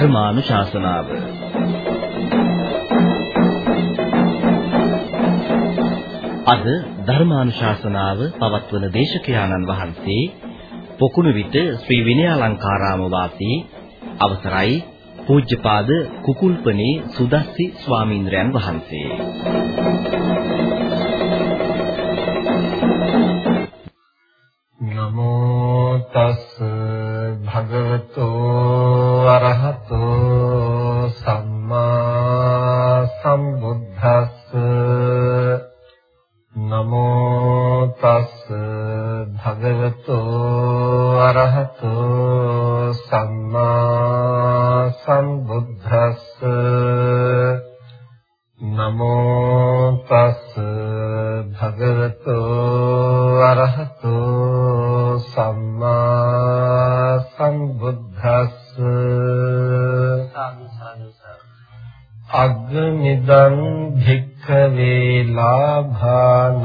ධර්මානුශාසනාව අද ධර්මානුශාසනාව පවත්වන දේශකයාණන් වහන්සේ පොකුණු විට ශ්‍රී විනයාලංකාරාම වාසී අවසරයි පූජ්‍යපාද කුකුල්පනේ සුදස්සි ස්වාමීන්ද්‍රයන් වහන්සේ.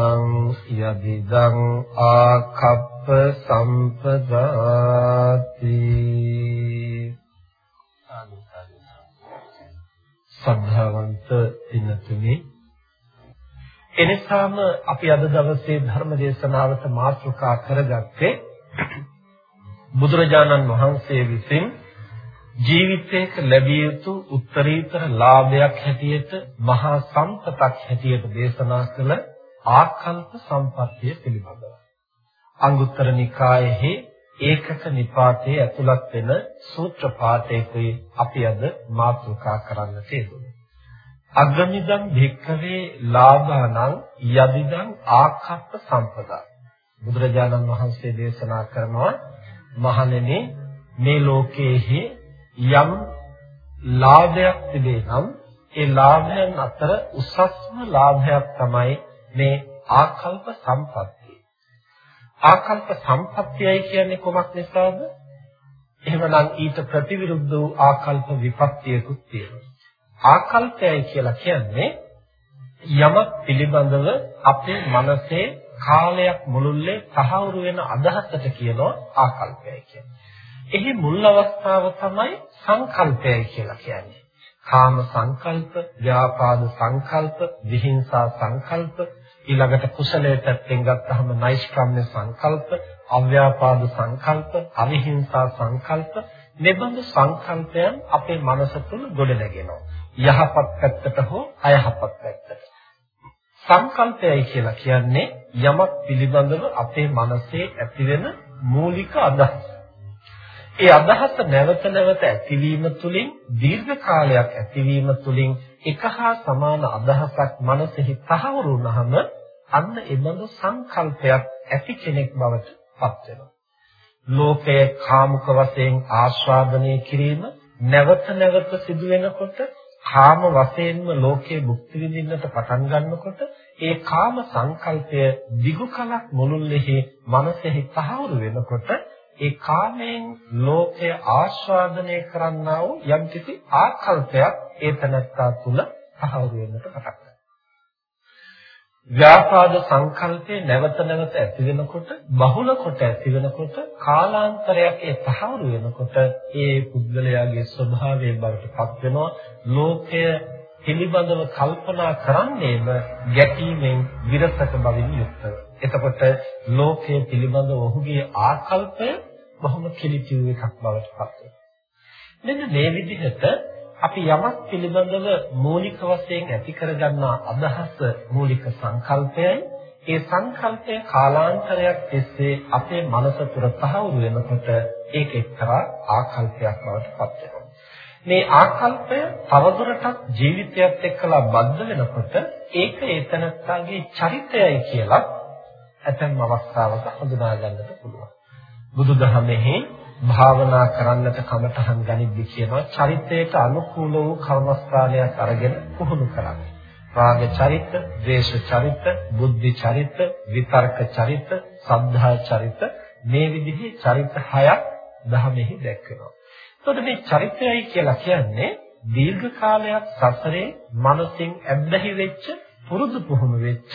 ලාභානං යදිදං ආකප්ප සම්පදාති. සද්ධාවන්ත පින්නතුනි එනිසාම අපි අද දවසේ ධර්ම දේශනාවට මාතෘකා කරගත්තේ බුදුරජාණන් වහන්සේ විසින් ජීවිතයක ලැබිය යුතු උත්තරීතර ලාභයක් හැටියට මහා සම්පතක් හැටියට දේශනා කළ ආකල්ප සම්පත්තිය පිළිබඳව. අංගුත්තර නිකායේ ඒකක නිපාතයේ ඇතුළත් වෙන සූත්‍ර පාඨයකයි අපි අද මාතෘකා කරන්නට යෙදුනේ. අග්‍රමිදං භික්ඛවේ ලාභානං යදිදං ආකප්ප සම්පදා. බුදුරජාණන් වහන්සේ දේශනා කරනවා මහණෙනි මේ ලෝකයේ යම් ලාභයක් තිබේ නම් ඒ ලාභයන් අතර උසස්ම ලාභයක් තමයි මේ ආකල්ප සම්පත්තිය. ආකල්ප සම්පත්තියයි කියන්නේ කොමක් නිසාද? එහෙමනම් ඊට ප්‍රතිවිරුද්ධ වූ ආකල්ප විපත්තියකුත් තියෙනවා. ආකල්පයයි කියලා කියන්නේ යමක් පිළිබඳව අපේ මනසේ කාලයක් මුළුල්ලේ තහවුරු වෙන අදහසට කියනවා ආකල්පයයි කියන්නේ. එහි මුල් අවස්ථාව තමයි සංකල්පයයි කියලා කියන්නේ. කාම සංකල්ප, ව්‍යාපාද සංකල්ප, විහිංසා සංකල්ප, ඊළඟට කුසලයේ පැත්තෙන් ගත්තහම නෛෂ්ක්‍රම්‍ය සංකල්ප, අව්‍යාපාද සංකල්ප, අවිහිංසා සංකල්ප, මෙබඳු සංකල්පයන් අපේ මනස තුල ගොඩනගෙනවා. යහපත් පැත්තට හෝ අයහපත් පැත්තට. සංකල්පයයි කියලා කියන්නේ යමක් පිළිබඳව අපේ මනසේ ඇතිවෙන මූලික අදහස. ඒ අදහස නැවත නැවත ඇතිවීම තුළින් දීර්ඝ කාලයක් ඇතිවීම තුළින් එක හා සමාන අදහසක් මනසෙහි තහවුරු වුණාම අන්න එබඳු සංකල්පයක් ඇති කෙනෙක් බවට පත් වෙනවා. ලෝකයේ කාමුක වශයෙන් ආස්වාදනය කිරීම නැවත නැවත සිදු වෙනකොට කාම වශයෙන්ම ලෝකයේ භුක්ති විඳින්නට පටන් ගන්නකොට ඒ කාම සංකල්පය දිගු කලක් මුළුල්ලේ මනසෙහි තහවුරු වෙනකොට ඒ කාමයෙන් ලෝකය ආස්වාදනය කරන්නා වූ යම්කිසි ආකල්පයක් ඒ තනත්තා තුල තහවුරු වෙන්නට පටන් ගන්නවා. ව්‍යාපාද සංකල්පේ නැවත නැවත ඇති වෙනකොට බහුල කොට ඇති වෙනකොට කාලාන්තරයක් ඒ තහවුරු වෙනකොට ඒ පුද්ගලයාගේ ස්වභාවයෙන් බවට පත් වෙනවා ලෝකය පිළිබඳව කල්පනා කරන්නේම ගැටීමෙන් විරසක බවින් යුක්තව. එතකොට ලෝකය පිළිබඳව ඔහුගේ ආකල්පය බොහොම කිලිටි එකක් බවට පත් වෙනවා. මෙන්න මේ විදිහට අපි යමක් පිළිබඳව මූලික වශයෙන් ඇති කරගන්නා අදහස මූලික සංකල්පයයි ඒ සංකල්පය කාලාන්තරයක් තිස්සේ අපේ මනස තුර තහවුරු වෙනකොට ඒක එක්තරා ආකල්පයක් බවට පත් වෙනවා. මේ ආකල්පය තවදුරටත් ජීවිතයත් එක්කලා බද්ධ වෙනකොට ඒක ඒතනත්තාගේ චරිතයයි කියලා ඇතැම් අවස්ථාවක හඳුනා ගන්නට පුළුවන්. බුදුදහමෙහි භාවනා කරන්නට කමතහන් ගනිද්දි කියනවා චරිතයට අනුකූල වූ කර්මස්ථානයක් අරගෙන පුහුණු කරන්න. රාග චරිත, ද්වේෂ චරිත, බුද්ධි චරිත, විතර්ක චරිත, සද්ධා චරිත මේ විදිහේ චරිත හයක් දහමෙහි දැක්වෙනවා. එතකොට මේ චරිතයයි කියලා කියන්නේ දීර්ඝ කාලයක් සසරේ මනසින් ඇබ්බැහි වෙච්ච, පුරුදු පුහුණු වෙච්ච,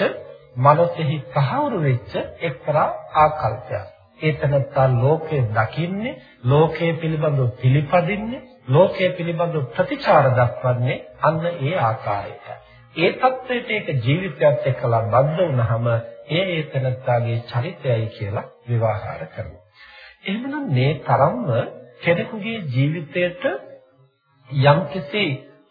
මනසෙහි තහවුරු වෙච්ච එක්තරා ආකල්පයක්. ඒ තනත්තා ලෝකය දකින්නේ ලෝකය පිළිබඳව පිළිපදින්නේ ලෝකය පිළිබඳව ප්‍රතිචාර දක්වන්නේ අන්න ඒ ආකාරයට. ඒ தത്വෙට ඒක ජීවිතයත් එක්කලා බද්ධ වුනහම ඒ ඒ තනත්තාගේ චරිතයයි කියලා විවහාර කරනවා. එහෙමනම් මේ තරම්ම කෙනෙකුගේ ජීවිතයට යම්කිසි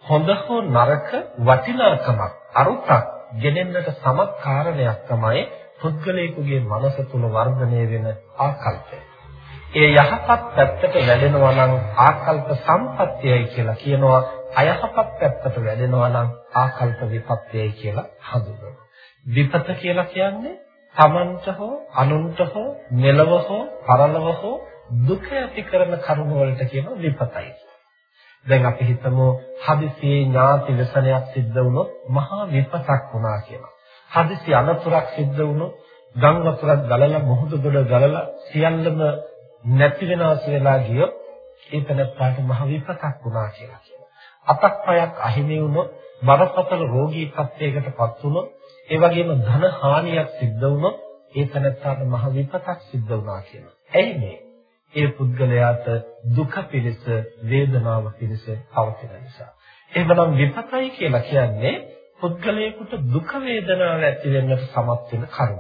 හොඳ හෝ නරක වටිනාකමක් අරුතක් ගෙනෙන්නට සමත් කාරණයක් තමයි පුද්ගලයෙකුගේ මනස තුල වර්ධනය වෙන ආකල්පය. ඒ යහපත් පැත්තට වැඩෙනවා නම් ආකල්ප සම්පත්‍යයි කියලා කියනවා. අයහපත් පැත්තට වැඩෙනවා නම් ආකල්ප විපත්‍යයි කියලා හඳුන්වනවා. විපත කියලා කියන්නේ තමන්ට හෝ අනුන්ට හෝ මෙලව හෝ පරලව හෝ දුක ඇති කරන කරුණ වලට කියන විපතයි. දැන් අපි හිතමු හදිසියේ ඥාති විසනයක් සිද්ධ වුණොත් මහා විපතක් වුණා කියලා. හදිසි අනතුරක් සිද්ධ වුණොත් ගම් වතුරක් ගලලා මුහුද ගොඩ ගලලා සියල්ලම නැති වෙනවස වෙලා ගියොත් ඒ තැනට මහ විපතක් වුණා කියලා කියනවා. අතක් පයක් අහිමි වුණොත් බරපතල රෝගී තත්යකටපත් වුණොත් ඒ වගේම ධන හානියක් සිද්ධ වුණොත් ඒ තැනට මහ විපතක් සිද්ධ වුණා කියනවා. එයි මේ ඒ පුද්ගලයාට දුක පිණිස වේදනාව පිණිස පවතින නිසා. එහෙමනම් විපතයි කියලා කියන්නේ පුද්ගලයෙකුට දුක වේදනාව ඇති වෙන්නට සමත් වෙන කරුණ.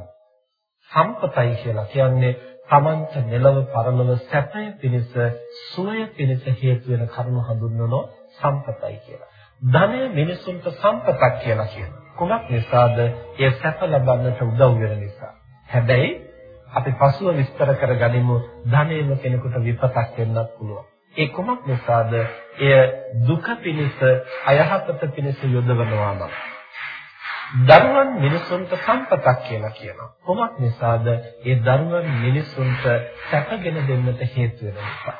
සම්පතයි කියලා කියන්නේ තමන්ට මෙලව පරලොව සැපය පිණිස සුවය පිණිස හේතු වෙන කරුණ හඳුන්වනෝ සම්පතයි කියලා. ධනය මිනිසුන්ට සම්පතක් කියලා කියනවා. කුමක් නිසාද? ඒ සැප ලබන්නට උදව් වෙන නිසා. හැබැයි අපි පසුව විස්තර කරගනිමු ධනයම කෙනෙකුට විපතක් වෙන්නත් පුළුවන්. ඒ කුමක් නිසාද? එය දුක පිණිස අයහපත පිණිස යොදවනවා නම්. දරුවන් මිනිසුන්ට සම්පතක් කියලා කියනවා. කුමක් නිසාද? ඒ දරුවන් මිනිසුන්ට සැපගෙන දෙන්නට හේතු වෙන නිසා.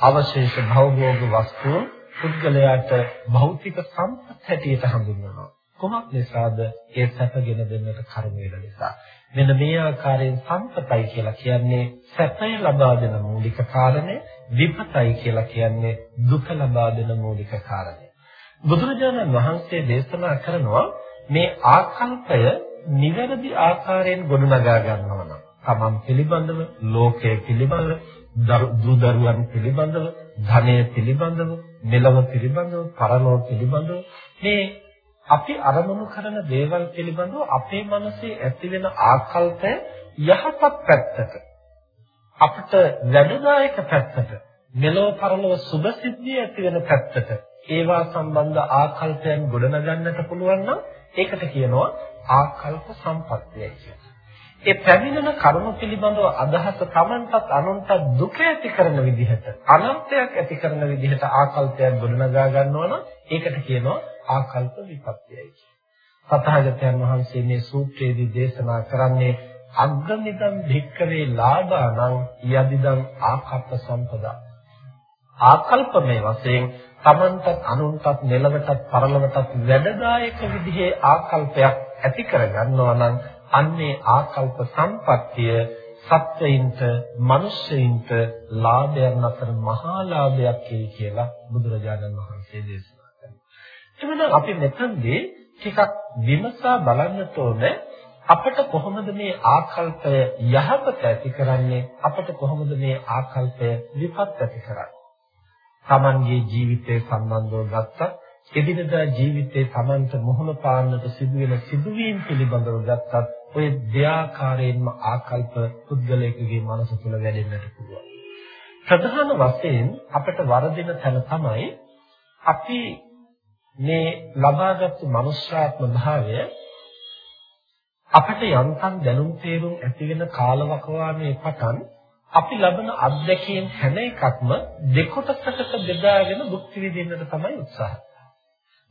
අවශේෂ භවභෝග වස්තුන් පුද්ගලයාට භෞතික සම්පත් හැටියට හඳුන්වනවා. කුමක් නිසාද? ඒ සැපගෙන දෙන්නට කර්ම වෙන නිසා. මෙන්න මේ ආකාරයෙන් සම්පතයි කියලා කියන්නේ සැපය ලබා දෙන මූලික කාරණය, විපතයි කියලා කියන්නේ දුක ලබා දෙන මූලික කාරණය. බුදුරජාණන් වහන්සේ දේශනා කරනවා මේ ආකල්පය නිවැරදි ආකාරයෙන් ගොඩනගා ගන්නවා නම් තමන් පිළිබඳව, ලෝකය පිළිබඳව, දරු දරුවන් පිළිබඳව, ධනය පිළිබඳව, මෙලව පිළිබඳව, පරලෝක පිළිබඳව මේ අපි අරමුණු කරන දේවල් පිළිබඳව අපේ මනසේ ඇතිවෙන ආකල්පය යහපත් පැත්තට අපිට වැඩදායක පැත්තට මෙලොව පරලොව සුභ සිද්ධිය ඇති වෙන පැත්තට ඒවා සම්බන්ධ ආකල්පයන් ගොඩනගන්නට පුළුවන් නම් ඒකට කියනවා ආකල්ප සම්පත්තියයි කියලා. ඒ පැමිණෙන කරුණු පිළිබඳව අදහස Tamanටත් අනුන්ටත් දුක ඇති කරන විදිහට අනර්ථයක් ඇති කරන විදිහට ආකල්පයක් ගොඩනගා ගන්නවා නම් ඒකට කියනවා ආකල්ප විපත්‍යයි. සතහාගතයන් වහන්සේ මේ සූත්‍රයේදී දේශනා කරන්නේ අග්ගමිදම් භික්කවේ ලාභානං යදිදං ආකල්ප සම්පදා. ආකල්පමේ වශයෙන් තමන්ටත් අනුන්ටත් මෙලවටත් පරලොවටත් වැඩදායක විදිහේ ආකල්පයක් ඇති කරගන්නවා නම් අන්නේ ආකල්ප සම්පත්තිය සත්වයින්ට මිනිස්සෙයින්ට ලාභයන් අතර මහා ලාභයක් කියලා බුදුරජාණන් වහන්සේ දේශනා කරනවා. එතන අපි මෙතනදී ටිකක් විමසා බලන්නට ඕනේ අපිට කොහොමද මේ ආකල්පය යහපත ඇති කරන්නේ අපිට කොහොමද මේ ආකල්පය විපත් ඇති කරන්නේ තමන්ගේ ජීවිතය සම්බන්ධව ගත්තත් එදිනදා ජීවිතේ තමන්ට මුහුණ පාන්නට සිදුවෙන සිදුවීම් පිළිබඳව ගත්තත් ඔය දෙආකාරයෙන්ම ආකල්ප පුද්ගලයෙකුගේ මනස තුළ වැඩෙන්නට පුළුවන්. ප්‍රධාන වශයෙන් අපිට වරදින තැන තමයි අපි මේ ලබාගත් මනුෂ්‍යාත්ම භාවය අපිට යන්තම් දැනුම් තේරුම් ඇති වෙන කාලවකවානුවේ පටන් අපි ලබන අත්දැකීම් හැම එකක්ම දෙකොටසකට බෙදාගෙන භුක්ති විඳින්නට තමයි උත්සාහ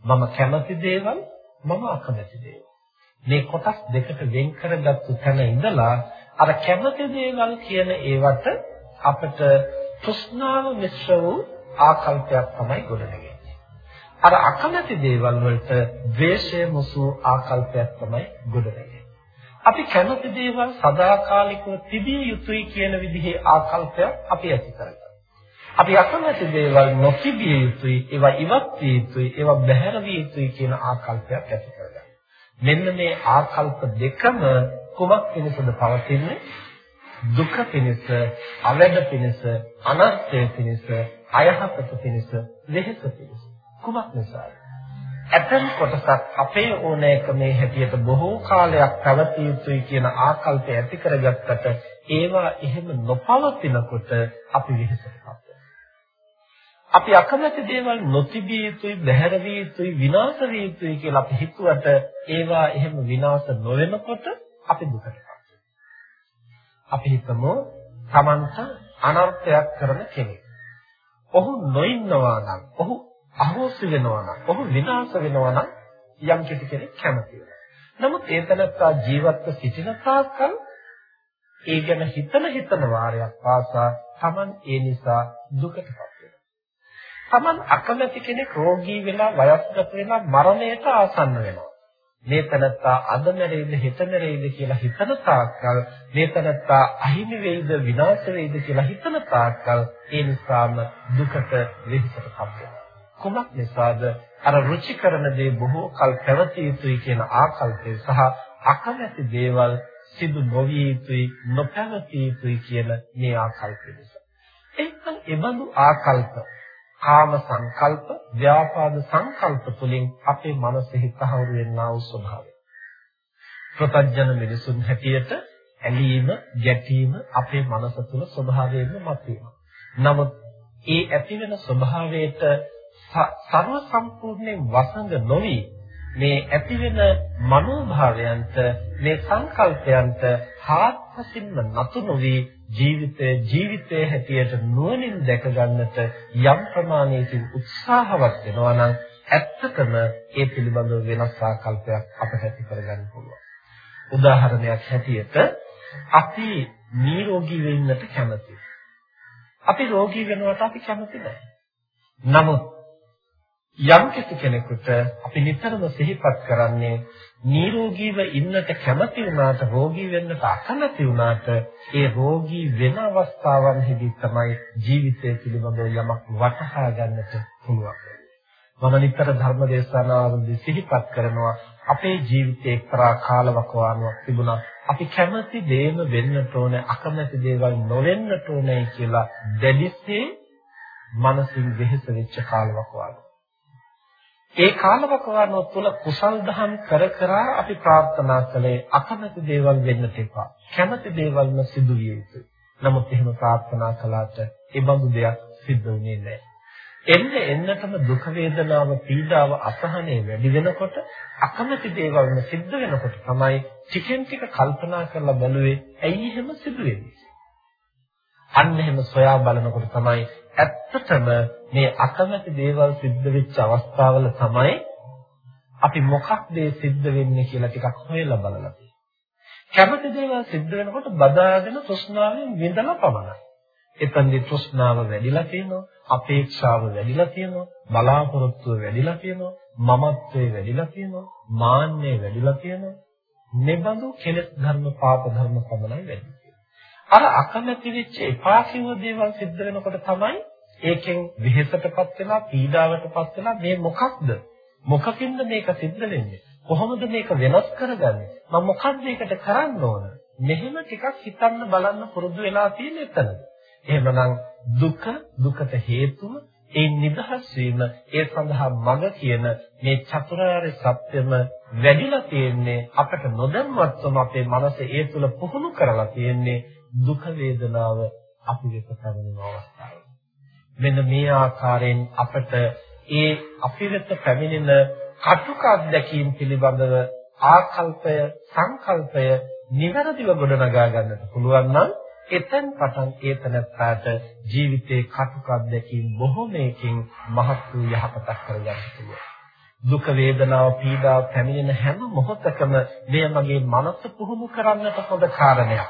මම කැමති දේවල් මම අකමැති දේවල්. මේ කොටස් දෙකට වෙන් කරගත්තු තැන ඉඳලා අර කැමති දේවල් කියන ඒවට අපිට තෘෂ්ණාව මිශ්‍ර වූ ආකල්පයක් තමයි ගොඩනගන්නේ. අර අකමැති දේවල් වලට ද්වේෂය මුසු ආකල්පයක් තමයි ගොඩනගන්නේ. අපි කැමති දේවල් සදාකාලිකව තිබිය යුතුයි කියන විදිහේ ආකල්පයක් අපි ඇති කරගන්නවා. අපි අකමැති දේවල් නොතිබිය යුතුයි ඒවා ඉවත් විය යුතුයි ඒවා බැහැර විය යුතුයි කියන ආකල්පයක් ඇති කරගන්නවා. මෙන්න මේ ආකල්ප දෙකම කුමක් වෙනසද පවතින්නේ? දුක පිණිස, අවැඩ පිණිස, අනර්ථය පිණිස, අයහපත පිණිස, වෙහෙස පිණිස. කුමක් නිසාද? ඇතන් කොටසක් අපේ ඕනෑකමේ හැටියට බොහෝ කාලයක් පැවතිය යුතුයි කියන ආකල්පය ඇති කරගත්තට ඒවා එහෙම නොපවතිනකොට අපි වෙහෙසටපත් අපි අකමැති දේවල් නොතිබිය යුතුයි, බැහැර විය යුතුයි, විනාශ විය යුතුයි කියලා අපි හිතුවට ඒවා එහෙම විනාශ නොවෙනකොට අපි දුකටපත් අපි හිතමු Tamanta අනර්ථයක් කරන කෙනෙක්. ඔහු නොඉන්නවා නම්, ඔහු අහෝසි වෙනවා නම්, ඔහු විනාශ වෙනවා නම් යම් කිසි කෙනෙක් කැමති වෙනවා. නමුත් ඒ තනත්තා ජීවත්ව සිටින තාක්කල් ඒ ගැන හිතන හිතන වාරයක් පාසා Taman ඒ නිසා දුකටපත් Taman අකමැති කෙනෙක් රෝගී වෙලා වයස්ගත වෙලා මරණයට ආසන්න වෙනවා. මේ තනත්තා අද මැරෙයිද හෙට මැරෙයිද කියලා හිතන තාක්කල් මේ තනත්තා අහිමි වෙයිද විනාශ වෙයිද කියලා හිතන තාක්කල් ඒ නිසාම දුකට වෙහෙසට පත් කුමක් නිසාද අර රුචි කරන දේ බොහෝ කල් පැවතිය යුතුයි කියන ආකල්පය සහ අකමැති දේවල් සිදු නොවිය යුතුයි නොපැවතිය යුතුයි කියන මේ ආකල්පය නිසා එහෙනම් එබඳු ආකල්ප කාම සංකල්ප, ව්‍යාපාද සංකල්ප තුලින් අපේ මනසෙහි තහවුරු වෙන්නා වූ ස්වභාවය. ප්‍රත්‍යඥ මිනිසුන් හැටියට ඇලීම, ගැටීම අපේ මනස තුල ස්වභාවයෙන්ම මතුවෙනවා. නමුත් ඒ ඇති වෙන ස්වභාවයට සර්ව සම්පූර්ණයෙන් වසඟ නොවි මේ ඇති වෙන මනෝභාවයන්ට මේ සංකල්පයන්ට හාත්පසින්ම නතු නොවි ජීවිතය ජීවිතයේ හැටියට නුවණින් දැක ගන්නට යම් ප්‍රමාණයකින් උත්සාහවත් වෙනවා නම් ඇත්තටම ඒ පිළිබඳව වෙනස් ආකල්පයක් අපට ඇති කරගන්න පුළුවන්. උදාහරණයක් හැටියට අපි නිරෝගී වෙන්නට කැමතියි. අපි රෝගී වෙනවට අපි කැමති නැහැ. නමුත් යම් කෙනෙකුට අපි නිතරම සිහිපත් කරන්නේ නිරෝගීව ඉන්නට කැමති වුණාට රෝගී වෙන්නට අකමැති වුණාට ඒ රෝගී වෙන අවස්ථාවන්හිදී තමයි ජීවිතය පිළිබඳව යමක් වටහා ගන්නට පුළුවන්. මම නිතර ධර්ම දේශනාවලදී සිහිපත් කරනවා අපේ ජීවිතේ එක්තරා කාලවකවානුවක් තිබුණා. අපි කැමති දේම වෙන්නට ඕනේ අකමැති දේවල් නොවෙන්නට ඕනේ කියලා දැඩිසේ මනසින් වෙහෙස වෙච්ච කාලවකවානුවක්. ඒ කාලවකවානුව තුළ කුසල් දහම් කර කර අපි ප්‍රාර්ථනා කළේ අකමැති දේවල් වෙන්නට එපා. කැමති දේවල්ම සිදු විය යුතුයි. නමුත් එහෙම ප්‍රාර්ථනා කළාට ඒ බඳු දෙයක් සිද්ධ වුණේ නැහැ. එන්න එන්නටම දුක වේදනාව පීඩාව අසහනය වැඩි වෙනකොට අකමැති දේවල්ම සිද්ධ වෙනකොට තමයි ටිකෙන් ටික කල්පනා කරලා බලුවේ ඇයි එහෙම සිදු වෙන්නේ. අන්න එහෙම සොයා බලනකොට තමයි ඇත්තටම මේ අකමැති දේවල් සිද්ධ වෙච්ච අවස්ථාවල තමයි අපි මොකක්ද සිද්ධ වෙන්නේ කියලා ටිකක් හොයලා බලලා කැමති දේවල් සිද්ධ වෙනකොට බදාගෙන තෘෂ්ණාවෙන් විඳලා පමණයි. එතනදී තෘෂ්ණාව වැඩිලා තියෙනවා, අපේක්ෂාව වැඩිලා තියෙනවා, බලාපොරොත්තුව වැඩිලා තියෙනවා, මමත්වයේ වැඩිලා තියෙනවා, මාන්නය වැඩිලා තියෙනවා. මෙබඳු කෙලෙස් ධර්ම පාප ධර්ම පමණයි වැඩි. අර අකමැති වෙච්ච එපා කිව්ව දේවල් සිද්ධ වෙනකොට තමයි ඒකෙන් විහෙසටපත් වෙලා පීඩාවටපත් වෙලා මේ මොකක්ද? මොකකින්ද මේක සිද්ධ වෙන්නේ? කොහොමද මේක වෙනස් කරගන්නේ? මම මොකක්ද මේකට කරන්න ඕන? මෙහෙම ටිකක් හිතන්න බලන්න පුරුදු වෙලා තියෙන එතන. එහෙමනම් දුක දුකට හේතුව ඒ නිදහස් වීම ඒ සඳහා මඟ කියන මේ චතුරාර්ය සත්‍යම වැඩිලා තියෙන්නේ අපට නොදැනුවත්වම අපේ මනස ඒ තුල පුහුණු කරලා තියෙන්නේ දුක වේදනාව අපි වෙත පැමිණෙන අවස්ථාවේ මෙන්න මේ ආකාරයෙන් අපට ඒ අපි වෙත පැමිණෙන කටුක අත්දැකීම් පිළිබඳව ආකල්පය සංකල්පය නිවැරදිව ගොඩනගා ගන්නට පුළුවන් නම් එතෙන් පටන් ඒතනත්තාට ජීවිතේ කටුක අත්දැකීම් බොහෝමයකින් මහත් වූ යහපතක් කරගන්න පුළුවන්. දුක වේදනාව පීඩාව පැමිණෙන හැම මොහොතකම මෙය මගේ මනස පුහුණු කරන්නට හොඳ කාරණයක්.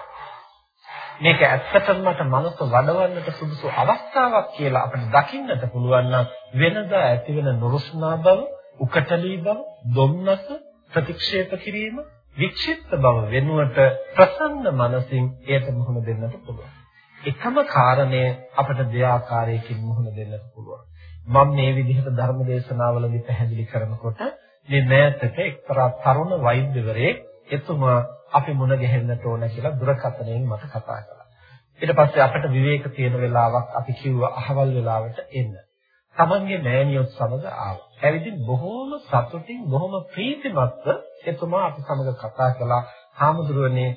මේක ඇත්තටම මට මනස වඩවන්නට සුදුසු අවස්ථාවක් කියලා අපිට දකින්නට පුළුවන් නම් වෙනදා ඇතිවෙන නුරුස්නා බව, උකටලී බව, දුම්නස ප්‍රතික්ෂේප කිරීම, වික්ෂිප්ත බව වෙනුවට ප්‍රසන්න මනසින් එයට මුහුණ දෙන්නට පුළුවන්. එකම කාරණය අපිට දෙආකාරයකින් මුහුණ දෙන්නට පුළුවන්. මම මේ විදිහට ධර්ම දේශනාවලදී පැහැදිලි කරනකොට මේ මෑතක එක්තරා තරුණ වෛද්‍යවරයෙක් එතුමා අපි මුණ ගැහෙන්නට ඕන කියලා දුරකථනයෙන් මට කතා කළා. ඊට පස්සේ අපිට විවේක තියෙන වෙලාවක් අපි කිව්වා අහවල් වෙලාවට එන්න. තමන්ගේ මෑණියොත් සමග ආවා. ඇවිදින් බොහෝම සතුටින් බොහොම ප්‍රීතිමත්ව එතුමා අපි සමග කතා කළා. "හාමුදුරුවනේ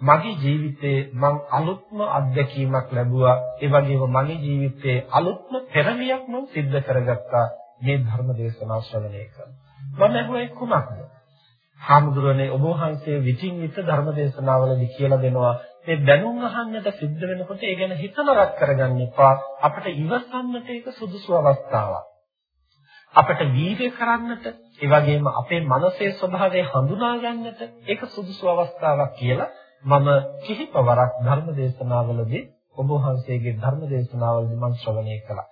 මගේ ජීවිතේ මං අලුත්ම අත්දැකීමක් ලැබුවා. ඒ වගේම මගේ ජීවිතේ අලුත්ම පෙරලියක් මම සිද්ධ කරගත්තා මේ ධර්ම දේශනාව ශ්‍රවණය කරලා. මම ඇහුවේ කුමක්ද? හාමුදුරනේ ඔබ වහන්සේ විтин විත ධර්ම දේශනාවලදී කියලා දෙනවා. ඒ දැනුම් අහන්නට සිද්ධ වෙනකොට ඒ ගැන හිතන රත් කරගන්න එපා. අපිට ඉවසන්නට ඒක සුදුසු අවස්ථාවක්. අපිට වීර්ය කරන්නට ඒ වගේම අපේ මනසේ ස්වභාවය හඳුනා ගන්නට ඒක සුදුසු අවස්ථාවක් කියලා මම කිහිප වරක් ධර්ම දේශනාවලදී ඔබ වහන්සේගේ ධර්ම දේශනාවලදී මම ශ්‍රවණය කළා.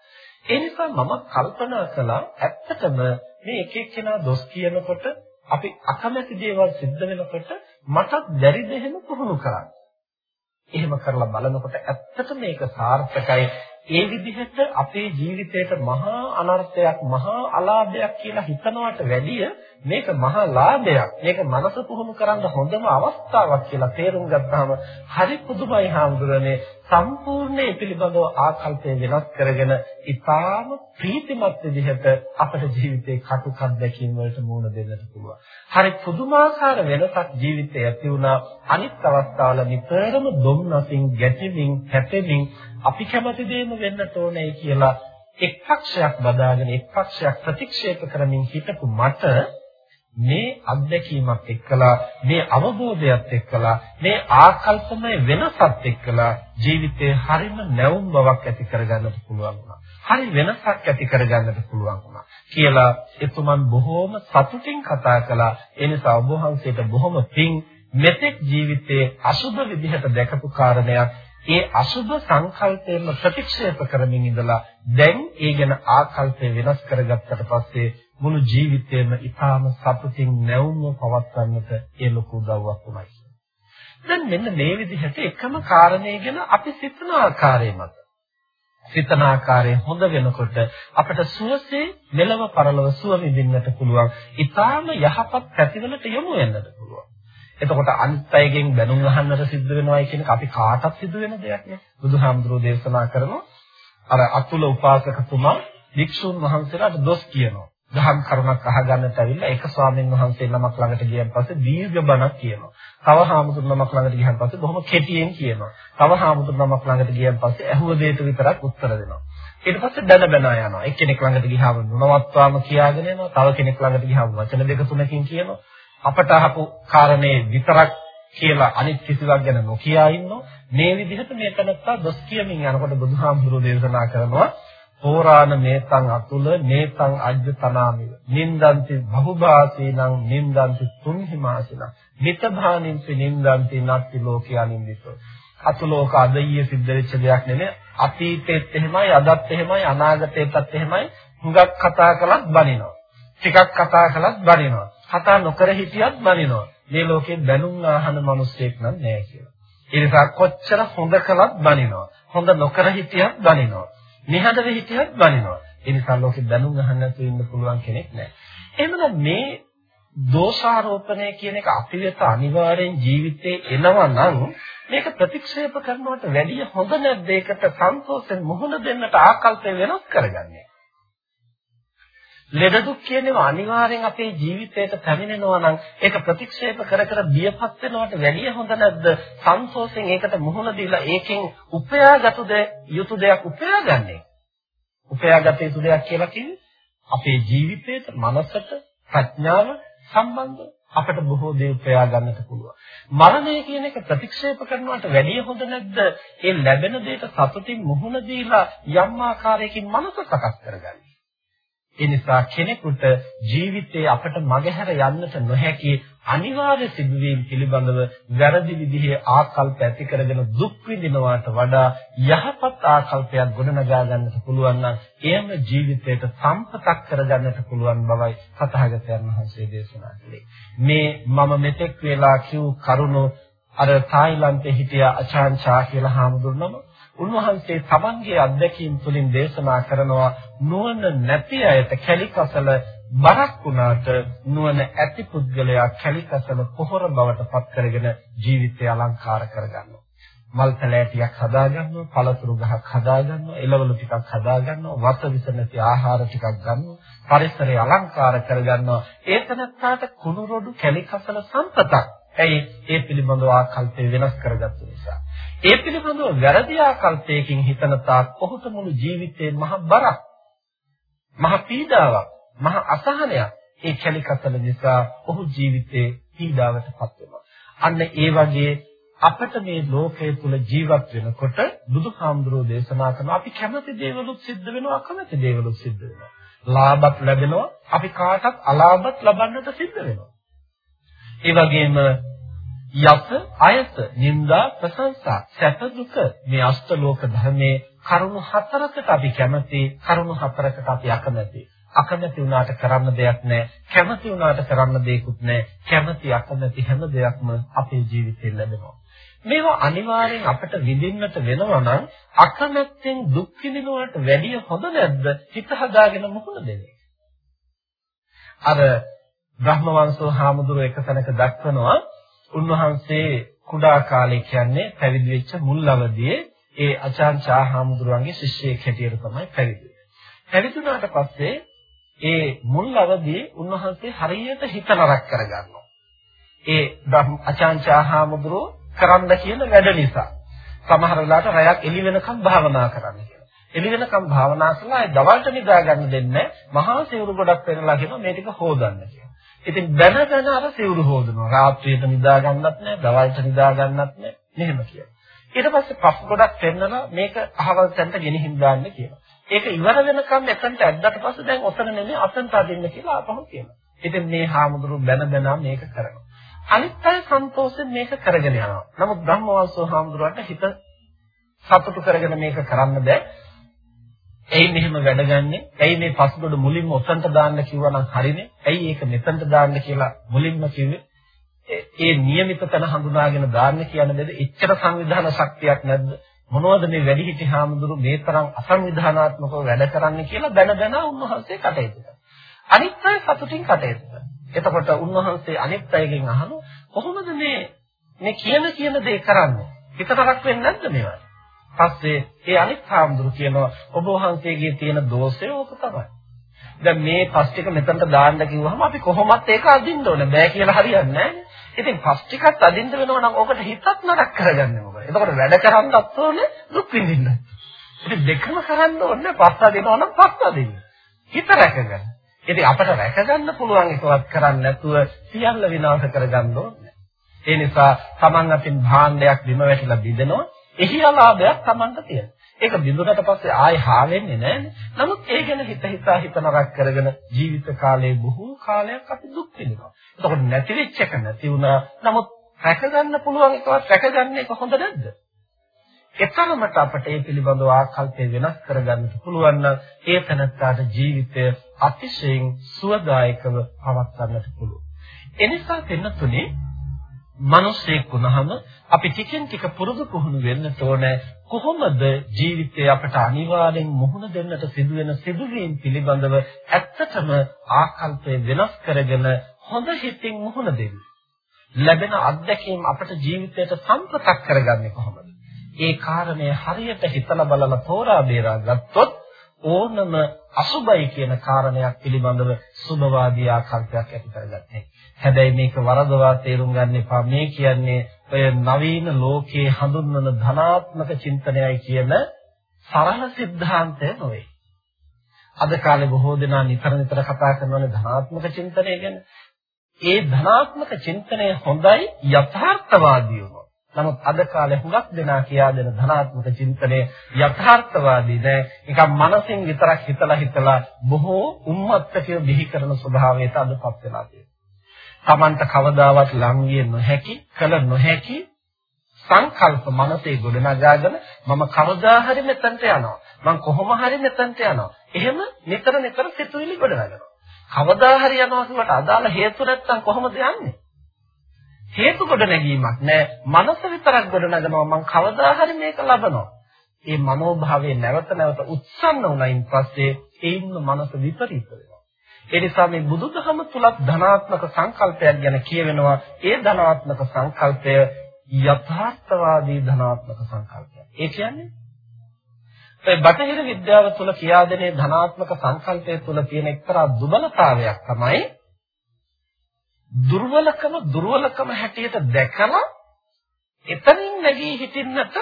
ඒ නිසා මම කල්පනා කළා ඇත්තටම මේ එක එක්කෙනා දොස් කියනකොට අපි අකමැති දේවල් සිද්ධ වෙනකොට මටත් බැරිද එහෙම පුහුණු කරන්න. එහෙම කරලා බලනකොට ඇත්තටම මේක සාර්ථකයි. ඒ විදිහට අපේ ජීවිතේට මහා අනර්ථයක් මහා අලාභයක් කියලා හිතනවට වැඩිය මේක මහා ලාභයක් මේක මනස පුහුණු කරන්න හොඳම අවස්ථාවක් කියලා තේරුම් ගත්තාම හරි පුදුමයි හාමුදුරනේ සම්පූර්ණ පිළිබඳව ආකල්පය වෙනස් කරගෙන ඊටාම ප්‍රීතිමත් විදිහට අපේ ජීවිතේ කටුකක් දැකීම වලට මුහුණ දෙන්නට පුළුවන්. හරි පුදුමාකාර වෙනසක් ජීවිතේ ඇති වුණා. අනිත් අවස්ථාවල නිතරම දුම්නසින් ගැටෙමින් හැපෙමින් අපි කැමති දේම වෙන්නට ඕනේ කියලා එක් පක්ෂයක් බදාගෙන එක් පක්ෂයක් ප්‍රතික්ෂේප කරමින් හිටපු මට මේ අත්දැකීමත් එක්කලා මේ අවබෝධයත් එක්කලා මේ ආකල්පමය වෙනසත් එක්කලා ජීවිතේ හරිම නැවුම් බවක් ඇති කරගන්නට පුළුවන් වුණා. හරි වෙනසක් ඇති කරගන්නට පුළුවන් වුණා කියලා එතුමන් බොහෝම සතුටින් කතා කළා. ඒ නිසා ඔබ වහන්සේට බොහොම පිං මෙතෙක් ජීවිතයේ අසුබ විදිහට දැකපු කාරණයක් ඒ අසුබ සංකල්පයෙන්ම ප්‍රතික්ෂේප කරමින් ඉඳලා දැන් ඒ ගැන ආකල්පය වෙනස් කරගත්තට පස්සේ මුළු ජීවිතේම ඊටාම සතුටින් නැවුම්ව පවත්වන්නට ඒ ලොකු උදව්වක් වුණා. දැන් මෙන්න මේ විදිහට එකම කාරණේ ගැන අපි සිතන ආකාරය මත සිතන ආකාරය හොඳ වෙනකොට අපට සුවසේ මෙලව පරලොව සුව විඳින්නට පුළුවන්. ඊටාම යහපත් පැතිවලට යොමු වෙන්නට පුළුවන්. එතකොට අනිත් අයගෙන් බැනුම් අහන්නට සිද්ධ වෙනවායි කියන එක අපි කාටත් සිද්ධ වෙන දෙයක් නේ. බුදුහාමුදුරෝ දේශනා කරනවා අර අතුල උපාසකතුමා වික්ෂුන් වහන්සේලාට දොස් කියනවා. දහම් කරුණක් අහගන්නට ඇවිල්ලා එක ස්වාමීන් වහන්සේ නමක් ළඟට ගියන් පස්සේ දීර්ඝ බණක් කියනවා. තව හාමුදුරු නමක් ළඟට ගියන් පස්සේ බොහොම කෙටියෙන් කියනවා. තව හාමුදුරු නමක් ළඟට ගියන් පස්සේ ඇහුව දෙයට විතරක් උත්තර දෙනවා. ඊට පස්සේ බැන බැන යනවා. එක්කෙනෙක් ළඟට ගියාම නුනවත්වාම කියාගෙන යනවා. තව කෙනෙක් ළඟට ගියාම වචන දෙක තුනකින් කියනවා. අපට අහපු කාරණේ විතරක් කියලා අනිත් කිසිවක් ගැන නොකියා ඉන්නවා. මේ විදිහට මේ තනත්තා දොස් කියමින් යනකොට බුදුහාමුදුරුවෝ දේශනා කරනවා පෝරාණ මේතං අතුල මේතං අජ්ජ තනාමිව නින්දන්ති බහුභාසීනං නින්දන්ති තුන්හිමාසිනං. මිතභානින්ති නින්දන්ති නත්ති ලෝකේ අනින්දිතෝ අතුලෝක අදීය සිද්ධ වෙච්ච දෙයක් නෙමෙයි. අතීතෙත් එහෙමයි අදත් එහෙමයි අනාගතේටත් එහෙමයි. හුඟක් කතා කළත් බනිනවා. ටිකක් කතා කළත් බනිනවා. කතා නොකර හිටියත් බනිනවා. මේ ලෝකේ බැනුම් ආහන මිනිස්සෙක් නම් නෑ කියලා. ඒ නිසා කොච්චර හොඳ කළත් බනිනවා. හොඳ නොකර හිටියත් බනිනවා. නිහඬව හිටියත් බනිනවා. ඒ නිසා ලෝකෙ දැනුම් අහන්න නැතුව ඉන්න පුළුවන් කෙනෙක් නැහැ. එහෙනම් මේ දෝෂාරෝපණය කියන එක අපි වෙත අනිවාර්යෙන් ජීවිතේ එනවා නම් මේක ප්‍රතික්ෂේප කරනවට වැඩිය හොඳ නැද්ද ඒකට සන්තෝෂෙන් මුහුණ දෙන්නට ආකල්පය වෙනස් කරගන්නේ. ලෙඩ දුක් කියනවා අනිවාර්යෙන් අපේ ජීවිතයට පැමිණෙනවා නම් ඒක ප්‍රතික්ෂේප කර කර බියපත් වෙනවට වැඩිය හොඳ නැද්ද? සංසෝසෙන් ඒකට මුහුණ දීලා ඒකෙන් උපයාගත් යුතු දෙයක් උපයාගන්නේ. උපයාගත යුතු දෙයක් කියලා කියන්නේ අපේ ජීවිතයට මනසට ප්‍රඥාව සම්බන්ධ අපට බොහෝ දේ උපයා ගන්නට පුළුවන්. මරණය කියන එක ප්‍රතික්ෂේප කරනවට වැඩිය හොඳ නැද්ද? ඒ ලැබෙන දෙයට සතුටින් මුහුණ දීලා යම් ආකාරයකින් මනස සකස් කරගන්නේ. ඒ නිසා කෙනෙකුට ජීවිතයේ අපට මගහැර යන්නට නොහැකි අනිවාර්ය සිදුවීම් පිළිබඳව වැරදි විදිහේ ආකල්ප ඇති කරගෙන දුක් විඳිනවාට වඩා යහපත් ආකල්පයක් ගොඩනගා ගන්නට පුළුවන් නම් එයම ජීවිතයට සම්පතක් කරගන්නට පුළුවන් බවයි සතහාගතයන් වහන්සේ දේශනා කළේ. මේ මම මෙතෙක් වෙලා කිව් කරුණු අර තායිලන්තේ හිටිය අචාන්චා කියලා හාමුදුරනම උන්වහන්සේ තමන්ගේ අත්දැකීම් තුළින් දේශනා කරනවා නුවණ නැති අයට කැලිකසල බරක් වුණාට නුවණ ඇති පුද්ගලයා කැලිකසල පොහොර බවට පත් කරගෙන ජීවිතය අලංකාර කරගන්නවා. මල් පැලෑටියක් හදාගන්නවා, පළතුරු ගහක් හදාගන්නවා, එළවලු ටිකක් හදාගන්නවා, වස විස නැති ආහාර ටිකක් ගන්නවා, පරිසරය අලංකාර කරගන්නවා. ඒතනත්තාට කුණුරොඩු කැලිකසල සම්පතක්. ඇයි ඒ පිළිබඳව ආකල්පය වෙනස් කරගත්තු නිසා. ඒ පිළිබඳව වැරදි ආකල්පයකින් හිතන තාක් ඔහුට මුළු ජීවිතේ මහ බරක්, මහ පීඩාවක්, මහ අසහනයක් ඒ කැලිකසල නිසා ඔහු ජීවිතේ පීඩාවටපත් වෙනවා. අන්න ඒ වගේ අපිට මේ ලෝකයේ තුල ජීවත් වෙනකොට බුදුහාමුදුරෝ දේශනා කරන අපි කැමති දේවලුත් සිද්ධ වෙනවා අකමැති දේවලුත් සිද්ධ වෙනවා. ලාභත් ලැබෙනවා අපි කාටත් අලාභත් ලබන්නට සිද්ධ වෙනවා. ඒ වගේම යස අයස නිന്ദා ප්‍රශංසා සැප දුක මේ අෂ්ටලෝක ධර්මයේ කරුණු හතරකට අපි කැමති කරුණු හතරකට අපි අකමැති. අකමැති වුණාට කරන්න දෙයක් නැහැ කැමති වුණාට කරන්න දෙයක්වත් නැහැ කැමති අකමැති හැම දෙයක්ම අපේ ජීවිතේ ලැබෙනවා. මේවා අනිවාර්යෙන් අපිට විඳින්නට වෙනවා නම් අකමැත්තෙන් දුක් විඳිනවට වැඩිය හොඳ නැද්ද? හිත හදාගෙන මොකද දෙන්නේ? අර බ්‍රහ්මවංශෝ හාමුදුරුව එක තැනක දක්වනවා උන්වහන්සේ කුඩා කාලේ කියන්නේ පැවිදි වෙච්ච මුල් අවදියේ ඒ අචාන්චා හාමුදුරුවන්ගේ ශිෂ්‍යයෙක් හැටියට තමයි පැවිදි වෙන්නේ. පැවිදි වුණාට පස්සේ ඒ මුල් අවදියේ උන්වහන්සේ හරියට හිත නරක කරගන්නවා. ඒ අචාන්චා හාමුදුරුව කරන්න කියන වැඩ නිසා. සමහර වෙලාවට රැයක් එළි වෙනකම් භාවනා කරන්න කියලා. එළි වෙනකම් භාවනා කළා ඒ දවල්ට නිදා ගන්න දෙන්නේ මහා සිවුරු ගොඩක් පෙරලා කියනවා මේ ටික හොදන්න කියලා. ඉතින් දැනගෙන අර සිවුරු හොදනවා. රාත්‍රියට නිදා ගන්නත් නැහැ, දවල්ට නිදා ගන්නත් නැහැ. මෙහෙම කියනවා. ඊට පස්සේ පස් ගොඩක් පෙන්නලා මේක අහවල් තැනට ගෙනihin දාන්න කියනවා. ඒක ඉවර වෙනකම් එතනට ඇද්දාට පස්සේ දැන් ඔතන නෙමෙයි අතනට අදින්න කියලා ආපහු කියනවා. ඉතින් මේ හාමුදුරු බැන බැන මේක කරනවා. අනිත් අය සන්තෝෂෙන් මේක කරගෙන යනවා. නමුත් බ්‍රහ්මවංශෝ හාමුදුරුවන්ට හිත සතුටු කරගෙන මේක කරන්න බෑ. ඇයි මෙහෙම වැඩගන්නේ? ඇයි මේ පස්කොඩ මුලින්ම ඔතනට දාන්න කිව්වනම් හරිනේ? ඇයි ඒක මෙතනට දාන්න කියලා මුලින්ම කිව්වේ? ඒ નિયમિત තන හඳුනාගෙන දාන්න කියන දෙද එච්චර සංවිධාන ශක්තියක් නැද්ද? මොනවද මේ වැඩිහිටි හාමුදුරු මේ තරම් අසංවිධානාත්මකව වැඩ කරන්නේ කියලා දැන දැන උන්වහන්සේ කටයුතු කරනවා. අනිත් අය සතුටින් කටයුතු කරනවා. එතකොට උන්වහන්සේ අනිත් අයගෙන් අහනවා කොහොමද මේ මේ කියන කියන දේ කරන්නේ? හිත තරක් වෙන්නේ නැද්ද මේවා? පස්සේ ඒ අනිත් හාමුදුරු කියනවා ඔබ වහන්සේගේ තියෙන දෝෂය ඕක තමයි. දැන් මේ පස් ටික මෙතනට දාන්න කිව්වහම අපි කොහොමත් ඒක අදින්න ඕනේ. බෑ කියලා හරියන්නේ නැහැ. ඉතින් පස් ටිකත් අදින්න වෙනවා නම් ඕකට හිතත් නරක කරගන්න ඕනේ. එතකොට වැඩ කරන්නත් ඕනේ දුක් විඳින්න. ඉතින් දෙකම කරන්න ඕනේ පස් අදිනවා නම් පස් අදින්න. හිත රැකගන්න. ඉතින් අපට රැකගන්න පුළුවන් එකවත් කරන්නේ නැතුව සියල්ල විනාශ කරගන්න ඕනේ. ඒ නිසා Taman අතින් භාණ්ඩයක් බිම වැටිලා බිඳෙනවා. එහි අලාභයක් Tamanට තියෙනවා. ඒක බිඳුනට පස්සේ ආයෙ හා වෙන්නේ නැහැ. නමුත් ඒ ගැන හිත හිතා හිත නරක කරගෙන ජීවිත කාලයේ බොහෝ කාලයක් අපි දුක් විඳිනවා. එතකොට නැති වෙච්ච එක නැති වුණා. නමුත් රැකගන්න පුළුවන් එකවත් රැකගන්න එක හොඳ නැද්ද? එතරම්ට අපට ඒ පිළිබඳව ආකල්පය වෙනස් කරගන්නට පුළුවන් නම් ඒ තනත්තාට ජීවිතය අතිශයින් සුවදායකව පවත්වන්නට පුළුවන්. එනිසා දෙන්නතුනේ මිනිස්සෙක් වුණාම අපි ටිකෙන් ටික පුරුදු පුහුණු වෙන්න ඕනේ කොහොමද ජීවිතේ අපට අනිවාර්යෙන් මුහුණ දෙන්නට සිදුවෙන සිදුවීම් පිළිබඳව ඇත්තටම ආකල්පය වෙනස් කරගෙන හොඳ හිතින් මුහුණ දෙන්නේ. ලැබෙන අත්දැකීම් අපට ජීවිතයට සම්පතක් කරගන්නේ කොහොමද? ඒ කාරණය හරියට හිතලා බලලා තෝරා බේරා ගත්තොත් ඕනම අසුබයි කියන කාරණයක් පිළිබඳව සුබවාදී ආකල්පයක් ඇති කරගත්තේ. හැබැයි මේක වරදවා තේරුම් ගන්න එපා. මේ කියන්නේ ඔය නවීන ලෝකයේ හඳුන්වන ධනාත්මක චින්තනයයි කියන සරල સિદ્ધාන්තය නොවේ. අද කාලේ බොහෝ දෙනා නිතර නිතර කතා කරනවානේ ධනාත්මක චින්තනය ගැන. ඒ ධනාත්මක චින්තනය හොඳයි යථාර්ථවාදී වුණොත්. නමුත් අද කාලේ හුඟක් දෙනා කියා දෙන ධනාත්මක චින්තනය යථාර්ථවාදී නෑ. නිකන් මනසින් විතරක් හිතලා හිතලා බොහෝ උම්මත්තකය බිහි කරන ස්වභාවයට අදපත් වෙලා තියෙනවා. Tamanta කවදාවත් ලංගිය නොහැකි, කල නොහැකි සංකල්ප මනසේ ගොඩනගාගෙන මම කවදා හරි මෙතනට යනවා. මම කොහොම හරි මෙතනට යනවා. එහෙම නිතර නිතර සිතුවිලි ගොඩනගනවා. කවදා හරි යනවා කියවට අදාළ හේතු නැත්තම් කොහොමද යන්නේ? හේතු කොට නැගීමක් නෑ. මනස විතරක් ගොඩ නගනවා මං කවදා හරි මේක ලබනවා. මේ මනෝභාවයේ නැවත නැවත උත්සන්න වුණයින් පස්සේ ඒින්ම මනස විපරීත වෙනවා. ඒ නිසා මේ බුදුදහම තුලත් ධනාත්මක සංකල්පයක් ගැන කියවෙනවා. ඒ ධනාත්මක සංකල්පය යථාර්ථවාදී ධනාත්මක සංකල්පයක්. ඒ කියන්නේ ඒ බටහිර විද්‍යාව තුළ කියා දෙනේ ධනාත්මක සංකල්පය තුළ තියෙන එක්තරා දුබලතාවයක් තමයි දුර්වලකම දුර්වලකම හැටියට දැකලා එතනින් නැගී හිටින්නට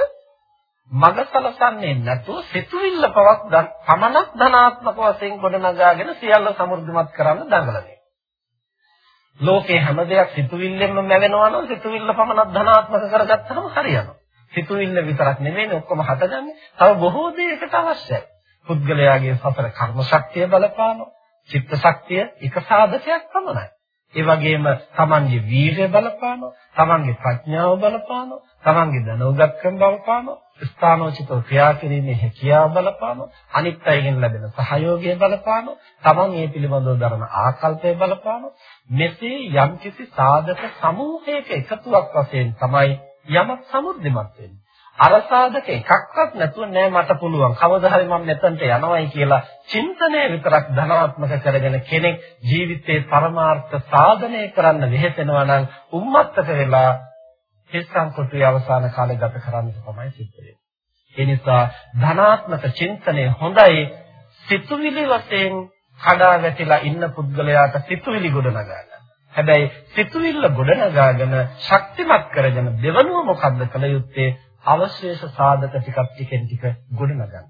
මඟ සලසන්නේ නැතුව සිතුවිල්ල පවක් පමණක් ධනාත්මක වශයෙන් ගොඩනගාගෙන සියල්ල සමෘද්ධිමත් කරන්න දඟලන්නේ. ලෝකේ හැම දෙයක් සිතුවිල්ලෙන්ම මැවෙනවා නම් සිතුවිල්ල පමණක් ධනාත්මක කරගත්තම හරියනවා. සිතුවිල්ල විතරක් නෙමෙයි ඔක්කොම හටගන්නේ. තව බොහෝ දේකට අවශ්‍යයි. පුද්ගලයාගේ සතර කර්ම ශක්තිය බලපානවා. චිත්ත ශක්තිය එක සාධකයක් පමණයි. ඒ වගේම තමන්ගේ වීර්ය බලපානවා, තමන්ගේ ප්‍රඥාව බලපානවා, තමන්ගේ දැනුගත්කම් බලපානවා, ස්ථානෝචිතව ක්‍රියා කිරීමේ හැකියාව බලපානවා, අනිත් අයගෙන් ලැබෙන සහයෝගය බලපානවා, තමන් මේ පිළිබඳව දරන ආකල්පය බලපානවා. මෙසේ යම්කිසි සාධක සමූහයක එකතුවක් වශයෙන් තමයි යමක් සමුද්දමත් වෙන්නේ. අර සාධක එකක්වත් නැතුව නෑ මට පුළුවන් කවදා හරි මම මෙතනට යනවායි කියලා චින්තනය විතරක් ධනාත්මක කරගෙන කෙනෙක් ජීවිතේ පරමාර්ථ සාධනය කරන්න වෙහෙසෙනවා නම් උම්මත්තක වෙලා හිස්සන්කොටුවේ අවසාන කාලය ගත කරන්න තමයි සිද්ධ වෙන්නේ. ඒ නිසා ධනාත්මක චින්තනය හොඳයි සිතුවිලි වශයෙන් කඩා වැටිලා ඉන්න පුද්ගලයාට සිතුවිලි ගොඩනගා ගන්න. හැබැයි සිතුවිල්ල ගොඩනගාගෙන ශක්තිමත් කරගෙන දෙවනුව මොකද්ද කළ යුත්තේ අවශේෂ සාධක ටිකක් ටිකෙන් ටික ගොඩනගන්න.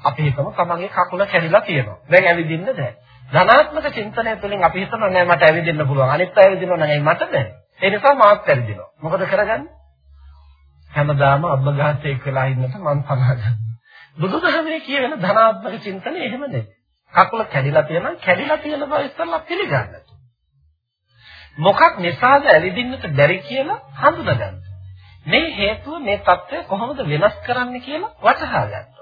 අපි හිතමු තමන්ගේ කකුල කැඩිලා තියෙනවා. දැන් ඇවිදින්න බැහැ. ධනාත්මක චින්තනය තුළින් අපි හිතනවා නෑ මට ඇවිදින්න පුළුවන්. අනිත් අය ඇවිදිනවා නම් මට බැහැ. ඒ නිසා මාත් ඇවිදිනවා. මොකද කරගන්නේ? හැමදාම අබ්බගාතේ කියලා ඉන්නට මම සමාදන්. බුදුදහමේ කියන ධනාත්මක චින්තනය එහෙම නෙවෙයි. කකුල කැඩිලා තියෙනවා කැඩිලා තියෙන බව ඉස්සෙල්ලා පිළිගන්න. මොකක් නිසාද ඇවිදින්නට බැරි කියලා හඳුනගන්න. මේ හේතුව මේ தත්ත්වය කොහොමද වෙනස් කරන්න කියලා වටහා ගන්න.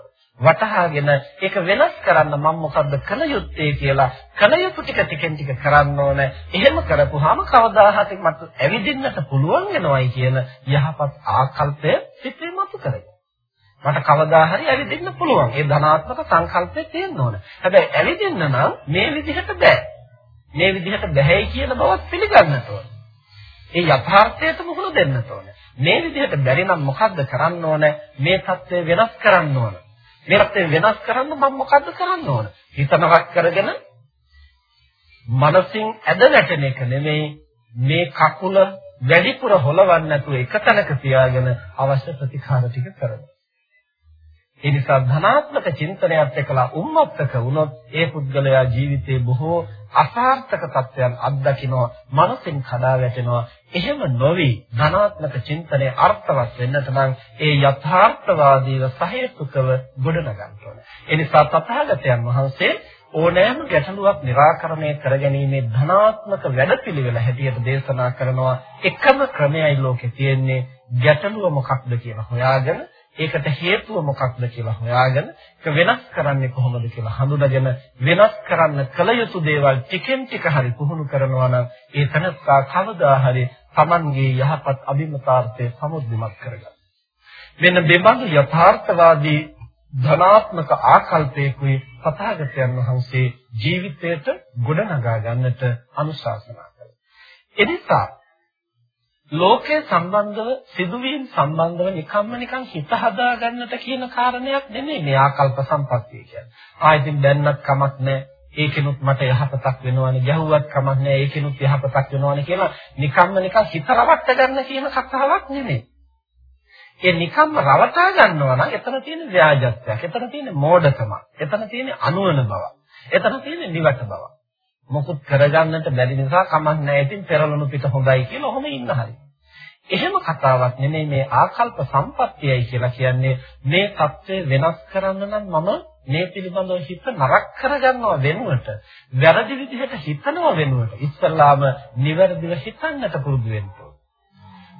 වටහාගෙන ඒක වෙනස් කරන්න මම මොකද්ද කළ යුත්තේ කියලා කළ යුතු ටික ටිකෙන් ටික කරන්න ඕන. එහෙම කරපුවාම කවදා හරි මට ඇවිදින්නට පුළුවන් වෙනවයි කියන යහපත් ආකල්පය සිතේ මතු කරගන්න. මට කවදා හරි ඇවිදින්න පුළුවන්. ඒ ධනාත්මක සංකල්පය තියෙන්න ඕන. හැබැයි ඇවිදින්න නම් මේ විදිහට බෑ. මේ විදිහට බෑයි කියන බවත් පිළිගන්නට ඕන. ඒ යථාර්ථයට මුහුණ දෙන්නට ඕන. මේ විදිහට බැරි නම් මොකද්ද කරන්න ඕන? මේ தත්ත්වය වෙනස් කරන්න ඕන. මේ தත්ත්වය වෙනස් කරන්න මම මොකද්ද කරන්න ඕන? හිතනවත් කරගෙන මනසින් ඇද වැටෙන එක නෙමෙයි මේ කකුල වැඩිපුර හොලවන්න නැතුව එක තැනක තියාගෙන අවශ්‍ය ප්‍රතිකාර ටික කරනවා. ඒ නිසා ධනාත්මක චින්තනයත් එක්කලා උම්මත්තක වුණොත් ඒ පුද්ගලයා ජීවිතේ බොහෝ අසාර්ථක තත්ත්වයන් අත්දකිනවා මනසින් කඩා වැටෙනවා. එහෙම නොවි ධනාත්මක චින්තනය අර්ථවත් වෙන්නට නම් ඒ යථාර්ථවාදීව සහේතුකව ගොඩනගන්න ඕනේ. ඒ නිසා තථාගතයන් වහන්සේ ඕනෑම ගැටලුවක් निराකරණය කරගැනීමේ ධනාත්මක වැඩපිළිවෙල හැටියට දේශනා කරනවා. එකම ක්‍රමයයි ලෝකේ තියෙන්නේ ගැටලුව මොකක්ද කියලා හොයාගෙන ඒකට හේතුව මොකක්ද කියලා හොයාගෙන ඒක වෙනස් කරන්නේ කොහොමද කියලා හඳුනාගෙන වෙනස් කරන්න කල යුතු දේවල් ටිකෙන් ටික හරි පුහුණු කරනවා නම් ඒ තනත්තා කවදා හරි Tamanගේ යහපත් අභිමතාර්ථය සමුද්දිමත් කරගන්න. මෙන්න මෙබඳු යථාර්ථවාදී ධනාත්මක ආකල්පයකුයි තථාගතයන් වහන්සේ ජීවිතයට ගොඩනගා ගන්නට අනුශාසනා කළා. එනිසා ලෝකයේ සම්බන්ධව සිදුවීම් සම්බන්ධව නිකම්ම නිකන් හිත හදා ගන්නට කියන කාරණයක් නෙමෙයි මේ ආකල්ප සම්පත්තිය කියන්නේ. ආයෙත් දැන්නත් කමක් නැහැ. ඒකෙනුත් මට යහපතක් වෙනවනේ ගැහුවත් කමක් නැහැ. ඒකෙනුත් යහපතක් වෙනවනේ කියලා නිකම්ම නිකන් හිත රවට්ට ගන්න කියන කතාවක් නෙමෙයි. ඒ නිකම්ම රවටා ගන්නවා නම් එතන තියෙන ව්‍යාජත්වයක්. එතන තියෙන මෝඩකමක්. එතන තියෙන අනුවන බවක්. එතන තියෙන නිවට බවක්. මොකුත් කරගන්නට බැරි නිසා කමක් නැහැ. ඉතින් පෙරළුණු පිට හොඳයි කියලා ඔහොම ඉන්න හරි. එහෙම කතාවක් නෙමෙයි මේ ආකල්ප සම්පත්තියයි කියලා කියන්නේ මේ தත්ත්වය වෙනස් කරන්න නම් මම මේ පිළිබඳව හිත නරක කරගන්නව වෙනුවට වැරදි විදිහට හිතනව වෙනුවට ඉස්සල්ලාම නිවැරදිව හිතන්නට පුරුදු වෙන්න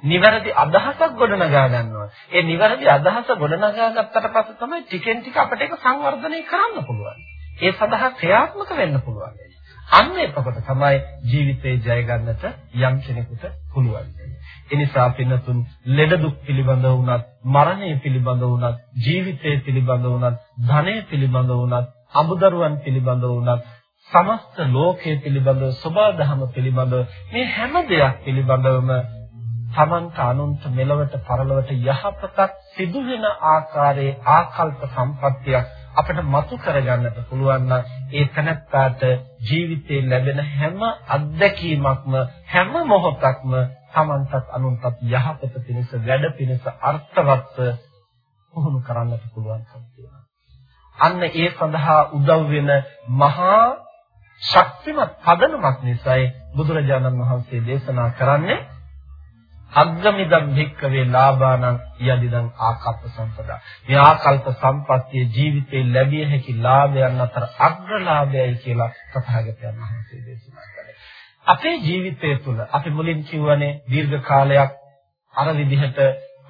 නිවැරදි අදහසක් ගොඩනගා ගන්නවා. ඒ නිවැරදි අදහස ගොඩනගා ගත්තට පස්සේ තමයි ටිකෙන් ටික අපිට ඒක සංවර්ධනය කරන්න පුළුවන්. ඒ සඳහා ක්‍රියාත්මක වෙන්න පුළුවන්. අන්න එතකොට තමයි ජීවිතේ ජය ගන්නට යම් කෙනෙකුට පුළුවන්. එනිසා පින්නතුන් ලෙඩ දුක් පිළිබඳ වුණත්, මරණය පිළිබඳ වුණත්, ජීවිතය පිළිබඳ වුණත්, ධනය පිළිබඳ වුණත්, අමුදරුවන් පිළිබඳ වුණත්, සමස්ත ලෝකයේ පිළිබඳ, සබා දහම පිළිබඳ මේ හැම දෙයක් පිළිබඳවම තමන්ට අනුන්ට මෙලවට පරලවට යහපතක් සිදු වෙන ආකාරයේ ආකල්ප සම්පත්තියක් අපිට මතු කරගන්නට පුළුවන් නම් ඒ තැනත්තාට ජීවිතේ ලැබෙන හැම අත්දැකීමක්ම හැම මොහොතක්ම තමන්ටත් අනුන්ටත් යහපත පිණිස වැඩ පිණිස අර්ථවත් පුහුණු කරන්නට පුළුවන්කම තියෙනවා. අන්න ඒ සඳහා උදව් වෙන මහා ශක්තිමත් පදනමක් නිසායි බුදුරජාණන් වහන්සේ දේශනා කරන්නේ අග්ගමිදම් භික්කවේ ලාභානං යදිදං ආකල්ප සම්පදා. මේ ආකල්ප සම්පත්තිය ජීවිතේ ලැබිය හැකි ලාභයන් අතර අග්‍රලාභයයි කියලා තථාගතයන් වහන්සේ දේශනා කළේ. අපේ ජීවිතය තුළ අපි මුලින් කියවනේ දීර්ඝ කාලයක් අර විදිහට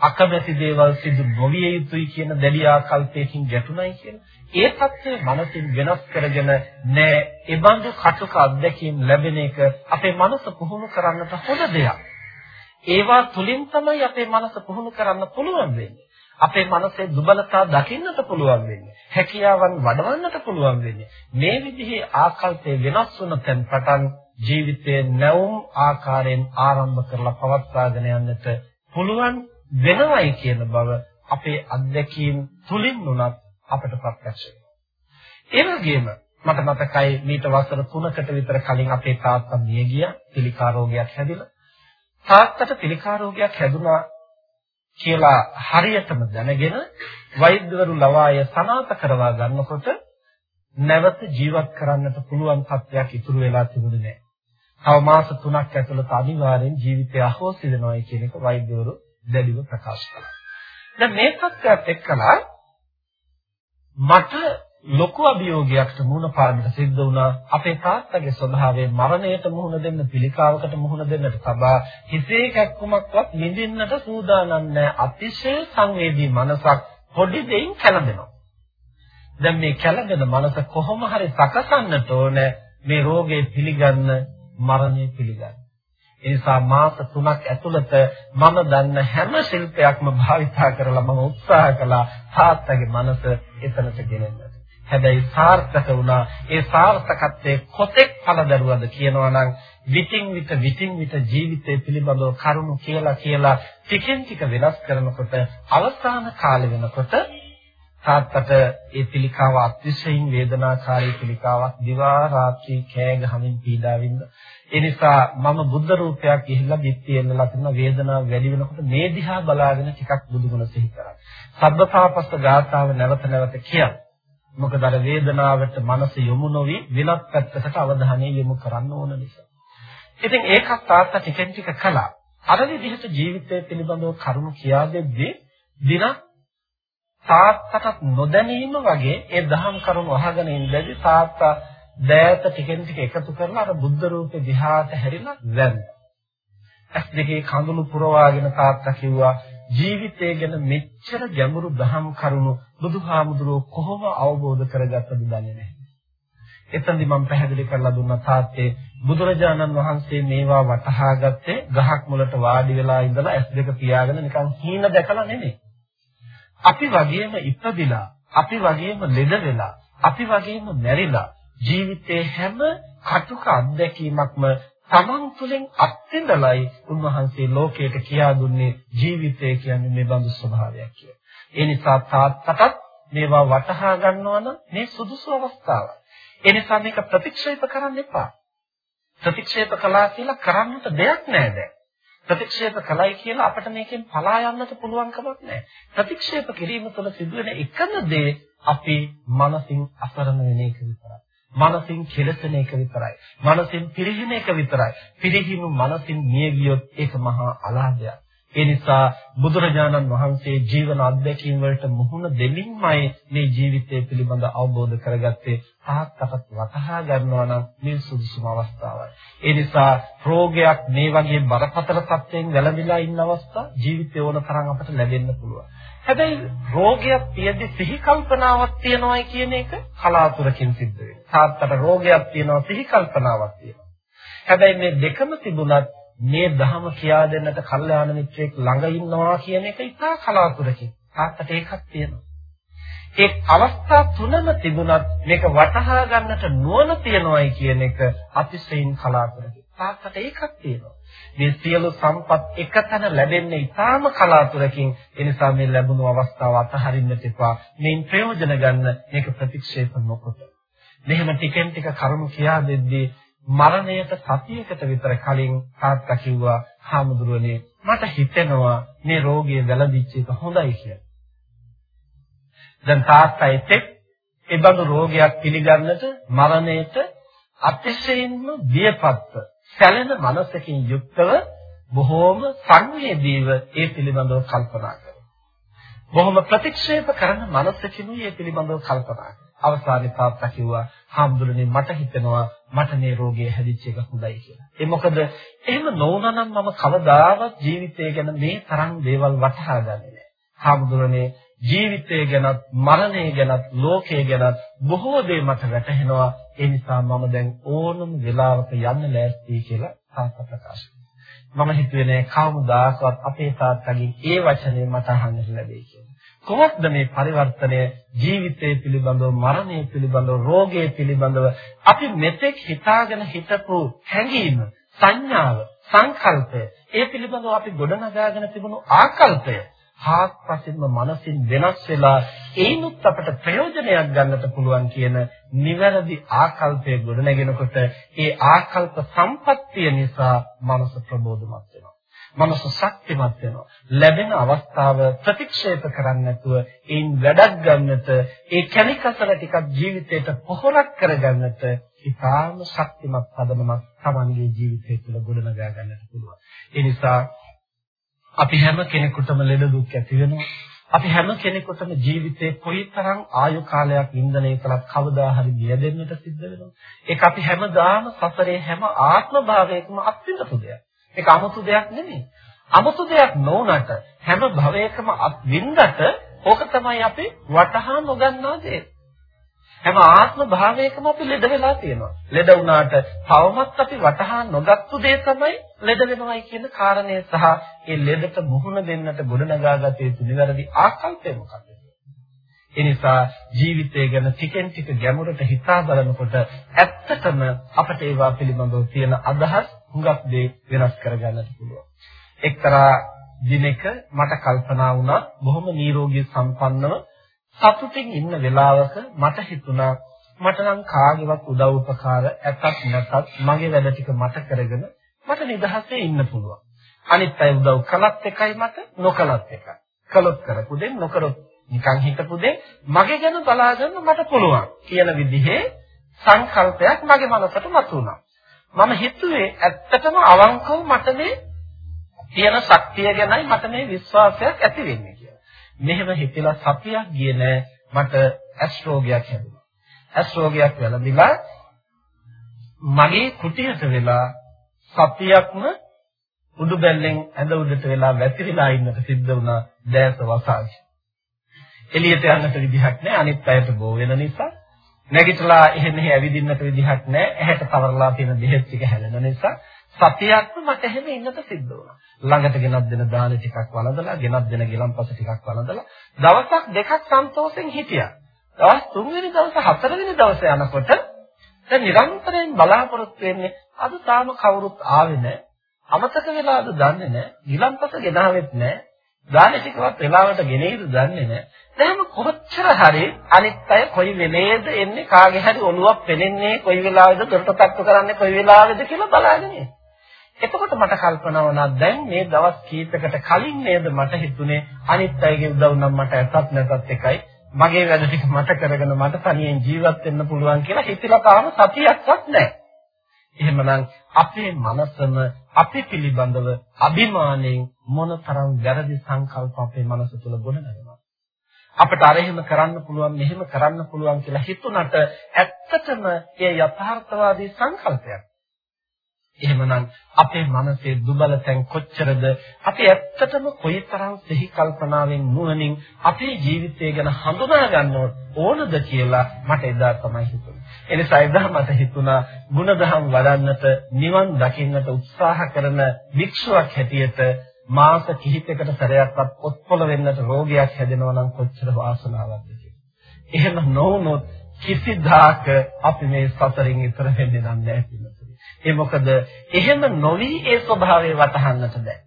අකමැති දේවල් සිදු නොවිය යුතුයි කියන දැඩි ආකල්පයකින් ගැටුණයි කියන. ඒ தත්ත්වය මනසින් වෙනස් කරගෙන නෑ. ඒ බඳු කටුක අත්දැකීම් ලැබෙන එක අපේ මනස පුහුණු කරන්නට හොඳ දෙයක්. ඒවා තුලින් තමයි අපේ මනස පුහුණු කරන්න පුළුවන් වෙන්නේ. අපේ මනසේ දුබලතා දකින්නට පුළුවන් වෙන්නේ. හැකියාවන් වඩවන්නට පුළුවන් වෙන්නේ. මේ විදිහේ ආකල්පේ වෙනස් වුණ තැන් පටන් ජීවිතයේ නැවුම් ආකාරයෙන් ආරම්භ කරලා පවත්වාගෙන යන්නට පුළුවන් වෙනවයි කියන බව අපේ අත්දැකීම් තුලින් උනත් අපට ප්‍රත්‍යක්ෂ වෙනවා. ඒ වගේම මට මතකයි මීට වසර 3කට විතර කලින් අපේ තාත්තා මිය ගියා පිළිකා රෝගයක් හැදිලා. තාත්තට පිළිකා රෝගයක් හැදුනා කියලා හරියටම දැනගෙන වෛද්‍යවරු ලවාය සනාත කරවා ගන්නකොට නැවත ජීවත් කරන්නට පුළුවන් තත්ත්වයක් ඉතුරු වෙලා තිබුණේ නැහැ. තව මාස 3ක් ඇතුළත අනිවාර්යෙන් ජීවිතය අහෝසි වෙනවායි කියන එක වෛද්‍යවරු දැඩිව ප්‍රකාශ කළා. දැන් මේ තත්ත්වයට එක්කලා මට ලොකු අභියෝගයකට මුහුණ පාන්නට සිද්ධ වුණා. අපේ තාත්තගේ ස්වභාවය මරණයට මුහුණ දෙන්න පිළිකාවකට මුහුණ දෙන්නට තබා හිතේ කැක්කුමක්වත් නිදින්නට සූදානම් නැහැ. අතිශය සංවේදී මනසක් පොඩි දෙයින් කැළඹෙනවා. දැන් මේ කැළඹෙන මනස කොහොම හරි සකසන්නට ඕන මේ රෝගේ පිළිගන්න මරණය පිළිගන්න. ඒ නිසා මාස 3ක් ඇතුළත මම දන්න හැම ශිල්පයක්ම භාවිතා කරලා මම උත්සාහ කළා තාත්තගේ මනස එතනට ගෙනෙන්න. හැබැයි සාර්ථක වුණා. ඒ සාර්ථකත්වයේ කොතෙක් පළදරුවද කියනවා නම් විтин විත විтин විත ජීවිතය පිළිබඳව කරුණු කියලා කියලා ටිකෙන් ටික වෙනස් කරනකොට අවසාන කාලෙ වෙනකොට තාත්තට ඒ පිළිකාව අතිශයින් වේදනාකාරී පිළිකාවක් දිවා රාත්‍රී කෑ ගහමින් පීඩා වින්ද. ඒ නිසා මම බුද්ධ රූපයක් ගිහිල්ලා දිත්තේන්න ලතුන වේදනාව වැඩි වෙනකොට මේ දිහා බලාගෙන ටිකක් බුදුගුණ සිහි කරා. සබ්බපාපස්ස ගාථාව නැවත නැවත කියනවා. මොකද අර වේදනාවට මනස යොමු නොවි වෙනත් පැත්තකට අවධානය යොමු කරන්න ඕන නිසා. ඉතින් ඒකත් තාත්තා ටිකෙන් ටික කළා. අර විදිහට ජීවිතය පිළිබඳව කරුණු කියා දෙද්දී දින තාත්තට නොදැනීම වගේ ඒ දහම් කරුණු අහගෙන ඉඳදී තාත්තා දෑත ටිකෙන් ටික එකතු කරලා අර බුද්ධ රූපේ දිහාට හැරිලා වැන්දා. ඇස් දෙකේ කඳුළු පුරවාගෙන තාත්තා කිව්වා ජීවිතය ගැන මෙච්චර ගැඹුරු දහම් කරුණු බුදුහාමුදුරුවෝ කොහොම අවබෝධ කරගත්තද දන්නේ නැහැ. එතනදි මම පැහැදිලි කරලා දුන්නා තාත්තේ බුදුරජාණන් වහන්සේ මේවා වටහා ගත්තේ ගහක් මුලට වාඩි වෙලා ඉඳලා ඇස් දෙක පියාගෙන නිකන් හීන දැකලා නෙමෙයි. අපි වගේම ඉපදිලා, අපි වගේම ලෙඩ වෙලා, අපි වගේම මැරිලා ජීවිතේ හැම කටුක අත්දැකීමක්ම තමන් තුළින් අත්විඳලයි උන්වහන්සේ ලෝකයට කියා දුන්නේ ජීවිතය කියන්නේ මේ බඳු ස්වභාවයක් කියලා. ඒ නිසා තාත්තටත් මේවා වටහා ගන්නවා නම් මේ සුදුසු අවස්ථාවක්. ඒ නිසා මේක ප්‍රතික්ෂේප කරන්න එපා. ප්‍රතික්ෂේප කළා කියලා කරන්නට දෙයක් නැහැ දැන්. ප්‍රතික්ෂේප කළයි කියලා අපිට මේකෙන් පලා යන්නට පුළුවන් කමක් නැහැ. ප්‍රතික්ෂේප කිරීම තුළ සිදුවෙන එකම දේ අපි මනසින් අසරණ වෙන එක විතරයි. මනසින් කෙලසෙන එක විතරයි. මනසින් පිරිහින එක විතරයි. පිරිහිණු මනසින් මිය ගියොත් ඒක මහා අලාභයක්. ඒ නිසා බුදුරජාණන් වහන්සේ ජීවන අත්දැකීම් වලට මුහුණ දෙමින්මයි මේ ජීවිතය පිළිබඳ අවබෝධ කරගත්තේ තාත්තට වටහා ගන්නවා නම් මේ සුදුසුම අවස්ථාවයි. ඒ නිසා රෝගයක් මේ වගේ බරපතල තත්ත්වයෙන් වැළඳිලා ඉන්න අවස්ථා ජීවිතය ඕන තරම් අපට ලැබෙන්න පුළුවන්. හැබැයි රෝගයක් තියෙද්දි සිහි කල්පනාවක් තියනවායි කියන එක කලාතුරකින් සිද්ධ වෙනවා. තාත්තට රෝගයක් තියෙනවා සිහි කල්පනාවක් තියෙනවා. හැබැයි මේ දෙකම තිබුණත් මේ ධහම කියා දෙන්නට කල්යාණ මිත්‍රයෙක් ළඟ ඉන්නවා කියන එක ඉතා කලාතුරකින්. තාත්තට ඒකක් තියෙනවා. ඒ අවස්ථා තුනම තිබුණත් මේක වටහා ගන්නට නුවණ තියනවායි කියන එක අතිශයින් කලාතුරකින්. තාත්තට ඒකක් තියෙනවා. මේ සියලු සම්පත් එකතැන ලැබෙන්නේ ඊටාම කලාතුරකින්. ඒ නිසා මේ ලැබුණු අවස්ථාව අතහරින්නට එපා. මේන් ප්‍රයෝජන ගන්න මේක ප්‍රතික්ෂේප නොකොට. මෙහෙම ටිකෙන් ටික කරුණු කියා දෙද්දී මරණයට සතියකට විතර කලින් තාත්තා කිව්වා "හාමුදුරුවනේ මට හිතෙනවා මේ රෝගය වැළඳිච්ච එක හොඳයි කියලා." දැන් තාත්තා එතෙක් ඒ බඳු රෝගයක් පිළිගන්නට මරණයට අතිශයින්ම බියපත්ව සැලෙන මනසකින් යුක්තව බොහෝම සංවේදීව ඒ පිළිබඳව කල්පනා කරනවා. බොහොම ප්‍රතික්ෂේප කරන මනසකිනුයි ඒ පිළිබඳව කල්පනා කරනවා. අවසානයේ තාත්තා කිව්වා හාමුදුරනේ මට හිතෙනවා මට මේ රෝගය හැදිච්ච එක හොඳයි කියලා. ඒ මොකද එහෙම නොවුනනම් මම කවදාවත් ජීවිතය ගැන මේ තරම් දේවල් වටහා ගන්නේ නැහැ. හාමුදුරනේ ජීවිතය ගැනත් මරණය ගැනත් ලෝකය ගැනත් බොහෝ දේ මට වැටහෙනවා. ඒ නිසා මම දැන් ඕනම වෙලාවක යන්න ලෑස්ති කියලා තාත්තා ප්‍රකාශ මම හිතුවේ නෑ කවමදාකවත් අපේ තාත්තගෙන් ඒ වචනේ මට අහන්න ලැබෙයි කියලා. කොහොමද මේ පරිවර්තනය ජීවිතය පිළිබඳව මරණය පිළිබඳව රෝගය පිළිබඳව අපි මෙතෙක් හිතාගෙන හිටපු හැඟීම සංඥාව සංකල්පය ඒ පිළිබඳව අපි ගොඩනගාගෙන තිබුණු ආකල්පය හාත්පසින්ම මනසින් වෙනස් වෙලා ඒනුත් අපට ප්‍රයෝජනයක් ගන්නට පුළුවන් කියන නිවැරදි ආකල්පය ගොඩනගෙනකොට ඒ ආකල්ප සම්පත්තිය නිසා මනස ප්‍රබෝධමත් වෙනවා මනස ශක්තිමත් වෙනවා. ලැබෙන අවස්ථාව ප්‍රතික්ෂේප කරන්නේ නැතුව ඒන් වැඩක් ගන්නට, ඒ කැණිකසල ටිකක් ජීවිතයට පොහොරක් කරගන්නට ඉතාම ශක්තිමත් පදනමක් Tamanගේ ජීවිතය තුළ ගොඩනගා ගන්නට පුළුවන්. ඒ නිසා අපි හැම කෙනෙකුටම ලෙඩ දුක් ඇති වෙනවා. අපි හැම කෙනෙකුටම ජීවිතේ කොයිතරම් ආයු කාලයක් ඉන්දනය කළත් කවදා හරි බිය දෙන්නට සිද්ධ වෙනවා. ඒක අපි හැමදාම සසරේ හැම ආත්ම භාවයකම අත්විඳපු දෙයක්. ඒක 아무තු දෙයක් නෙමෙයි. 아무තු දෙයක් නොවුනට හැම භවයකම අත්විඳට ඕක තමයි අපි වටහා නොගන්නා දේ. හැම ආත්ම භාවයකම අපි ලෙඩ වෙලා තියෙනවා. ලෙඩ වුණාට තවමත් අපි වටහා නොගත්තු දේ තමයි ලෙඩ වෙනවයි කියන කාරණය සහ ඒ ලෙඩට මුහුණ දෙන්නට ගොඩනගාගත යුතු නිවැරදි ආකල්පය මොකක්ද? ඒ නිසා ජීවිතය ගැන ටිකෙන් ටික ගැඹුරට හිතා බලනකොට ඇත්තටම අපට ඒවා පිළිබඳව තියෙන අදහස් හුඟක් දේ වෙනස් කරගන්නට පුළුවන්. එක්තරා දිනක මට කල්පනා වුණා බොහොම නිරෝගී සම්පන්නව සතුටින් ඉන්න වෙලාවක මට හිතුණා මට නම් කාගේවත් උදව් උපකාර ඇතත් නැතත් මගේ වැඩ ටික මට කරගෙන මට නිදහසේ ඉන්න පුළුවන්. අනිත් අය උදව් කළත් එකයි මට නොකළත් එකයි. කළොත් කරපු දෙයක් නොකරොත් නිකන් හිතපු දෙයක් මගේ ගැන බලාගන්න මට පුළුවන් කියන විදිහේ සංකල්පයක් මගේ මනසට මතුවුණා. මම හිතුවේ ඇත්තටම අවංකව මට මේ තියෙන ශක්තිය ගැනයි මට මේ විශ්වාසයක් ඇති වෙන්නේ කියලා. මෙහෙම හිතලා සතියක් ගියේ නෑ මට ඇස් රෝගයක් හැදුනා. ඇස් රෝගයක් වැළඳිලා මගේ කුටියට වෙලා සතියක්ම උඩු බැල්ලෙන් ඇඳ උඩට වෙලා වැතිරිලා ඉන්නට සිද්ධ වුණා දැස වසාවි. එළියට යන්නට විදිහක් නැහැ අනිත් අයට බෝ වෙන නිසා. නැගිටලා එහෙම මෙහෙ ඇවිදින්නට විදිහක් නැහැ. ඇහැට තවරලා තියෙන දෙහෙත් ටික හැලෙන නිසා සතියක්ම මට එහෙම ඉන්නට සිද්ධ වුණා. ළඟට ගෙනත් දෙන දාන ටිකක් වළඳලා, ගෙනත් දෙන ගිලම්පස ටිකක් වළඳලා දවසක් දෙකක් සන්තෝෂෙන් හිටියා. දවස් තුන්වෙනි දවස් හතරවෙනි දවසේ යනකොට දැන් නිරන්තරයෙන් බලාපොරොත්තු වෙන්නේ අද තාම කවුරුත් ආවේ නැහැ. අමතක වෙලාද දන්නේ නැහැ. ගිලම්පස ගෙනාවෙත් නැහැ. දාන ටිකවත් වෙලාවට ගෙනෙයිද දන්නේ නැහැ. දැන් කොච්චර හරි අනිත් අය කොයි වෙලේද එන්නේ කාගේ හරි ඔළුවක් පෙනෙන්නේ කොයි වෙලාවෙද දොරට තට්ටු කරන්නේ කොයි වෙලාවෙද කියලා බලාගෙන එතකොට මට කල්පනා වුණා දැන් මේ දවස් කීපයකට කලින් නේද මට හිතුනේ අනිත් අයගේ උදව් නම් මට ඇතත් නැතත් එකයි මගේ වැඩ ටික මට කරගෙන මට තනියෙන් ජීවත් වෙන්න පුළුවන් කියලා හිතලා තාම සතියක්වත් නැහැ. එහෙමනම් අපේ මනසම අපි පිළිබඳව අභිමාණයෙන් මොනතරම් වැරදි සංකල්ප අපේ මනස තුළ ගොඩනගනවා. අපිට අර එහෙම කරන්න පුළුවන් මෙහෙම කරන්න පුළුවන් කියලා හිතුණට ඇත්තටම ඒ යථාර්ථවාදී සංකල්පයක්. එහෙමනම් අපේ මනසේ දුබල තැන් කොච්චරද අපි ඇත්තටම කොයිතරම් සිහි කල්පනාවෙන් නුවණින් අපේ ජීවිතය ගැන හඳුනා ගන්න ඕනද කියලා මට එදා තමයි හිතුනේ. එනිසා එදා මට හිතුණා ಗುಣධම් වඩන්නට නිවන් දකින්නට උත්සාහ කරන භික්ෂුවක් හැටියට මාස කිහිපයකට සැරයක්වත් පොත්පොළ වෙන්නට රෝගියක් හැදෙනවා නම් කොච්චර වාසනාවක්ද කියලා. එහෙම නොවුනොත් කිසිදාක අපි මේ සසරින් ඉතර වෙන්නේ නැහැ කියලා. ඒ මොකද එහෙම නොවි ඒ ස්වභාවය වටහන්නට බෑ.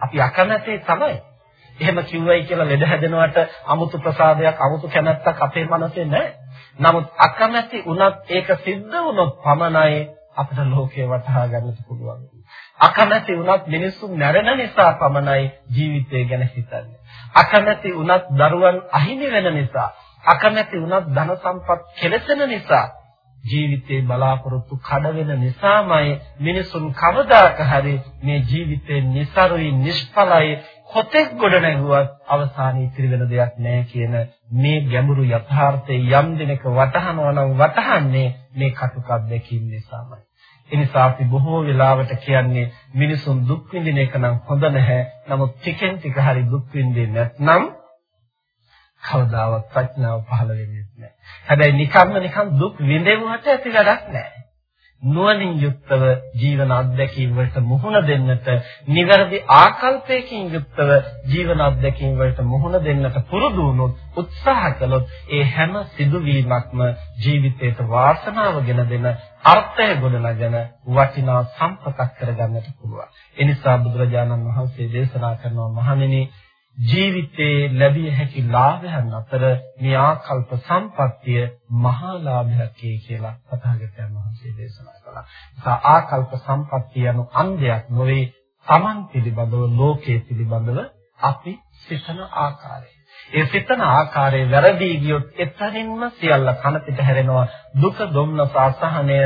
අපි අකමැති තමයි. එහෙම කිව්වයි කියලා ලෙඩ හැදෙනවට 아무තු ප්‍රසාදයක් 아무තු කැමැත්තක් අපේ මනසේ නැහැ. නමුත් අකමැති වුණත් ඒක සිද්ධ වුණොත් පමණයි අපිට ලෝකේ වටහා ගන්නට පුළුවන්. අකමැති වුණත් මිනිස්සු මැරෙන නිසා පමණයි ජීවිතය ගැන හිතන්නේ. අකමැති වුණත් දරුවන් අහිමි වෙන නිසා, අකමැති වුණත් ධන සම්පත් කෙලසෙන නිසා ජීවිතේ බලාපොරොත්තු කඩ වෙන නිසාමයි මිනිසුන් කවදාක හරි මේ ජීවිතේ નિසරුයි නිෂ්ඵලයි කොතෙක් ගොඩ නැගුවත් අවසානයේ ඉතිරි වෙන දෙයක් නැහැ කියන මේ ගැඹුරු යථාර්ථය යම් දිනක වටහනවා නම් වටහන්නේ මේ කටුක අත්දැකීම් නිසාමයි. ඒ නිසා අපි බොහෝ වෙලාවට කියන්නේ මිනිසුන් දුක් විඳින එක නම් හොඳ නැහැ. නමුත් ටිකෙන් ටික හරි දුක් විඳින්නේ නැත්නම් කවදාවත් ප්‍රඥාව පහළ වෙන්නේ නැහැ. හැබැයි නිකම්ම නිකම් දුක් විඳෙවුවට ඇති වැඩක් නැහැ. නුවණින් යුක්තව ජීවන අත්දැකීම් වලට මුහුණ දෙන්නට, නිවැරදි ආකල්පයකින් යුක්තව ජීවන අත්දැකීම් වලට මුහුණ දෙන්නට පුරුදු වුණොත්, උත්සාහ කළොත් ඒ හැම සිදුවීමක්ම ජීවිතයට වාසනාව ගෙන දෙන අර්ථය ගොඩනගෙන වටිනා සම්පතක් කරගන්නට පුළුවන්. එනිසා බුදුරජාණන් වහන්සේ දේශනා කරනවා මහණෙනි ජීවිතේ ලැබිය හැකි ලාභයන් අතර මේ ආකල්ප සම්පත්තිය මහා ලාභයක් කියලා තථාගතයන් වහන්සේ දේශනා කළා. ඒ ආකල්ප සම්පත්තිය anu අන්දයක් නොවේ Taman පිළිබඳව ලෝකයේ පිළිබඳව අපි සිතන ආකාරය. ඒ සිතන ආකාරය වැරදි ගියොත් එතනින්ම සියල්ල කන පිට හැරෙනවා දුක දුම්නස අසහනය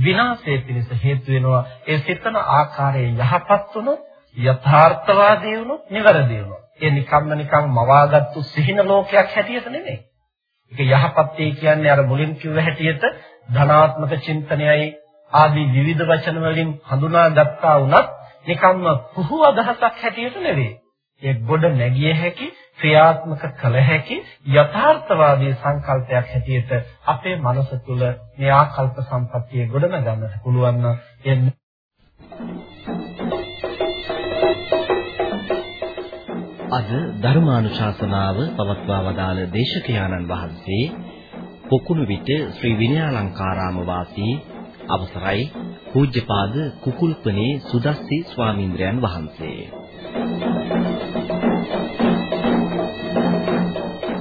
විනාශයේ පිණිස හේතු වෙනවා. ඒ සිතන ආකාරය යහපත් වුණොත් යථාර්ථවාදී වුණොත් නිවැරදි වුණොත් ඒ නිකම්ම නිකම් මවාගත්තු සිහින ලෝකයක් හැටියට නෙමෙයි. ඒක යහපත්යි කියන්නේ අර මුලින් කිව්ව හැටියට ධනාත්මක චින්තනයයි ආදී විවිධ වචන වලින් හඳුනාගත්තා වුණත් නිකම්ම පුහු අදහසක් හැටියට නෙවෙයි. ඒ ගොඩ නැගිය හැකි ක්‍රියාත්මක කළ හැකි යථාර්ථවාදී සංකල්පයක් හැටියට අපේ මනස තුළ මේ ආකල්ප සම්පත්තිය ගොඩනගන්නට පුළුවන් නම් අද ධර්මානුශාසනාව පවත්වා වදාළ දේශකයාණන් වහන්සේ පොකුණු විට ශ්‍රී විනයාලංකාරාම වාසී අවසරයි පූජ්‍යපාද කුකුල්පනේ සුදස්සි ස්වාමීන්ද්‍රයන් වහන්සේ.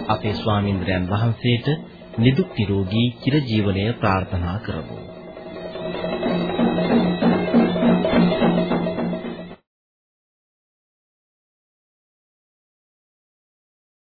අපේ ස්වාමීන්ද්‍රයන් වහන්සේට නිදුක් නිරෝගී චිරජීවනය ප්‍රාර්ථනා කරමු.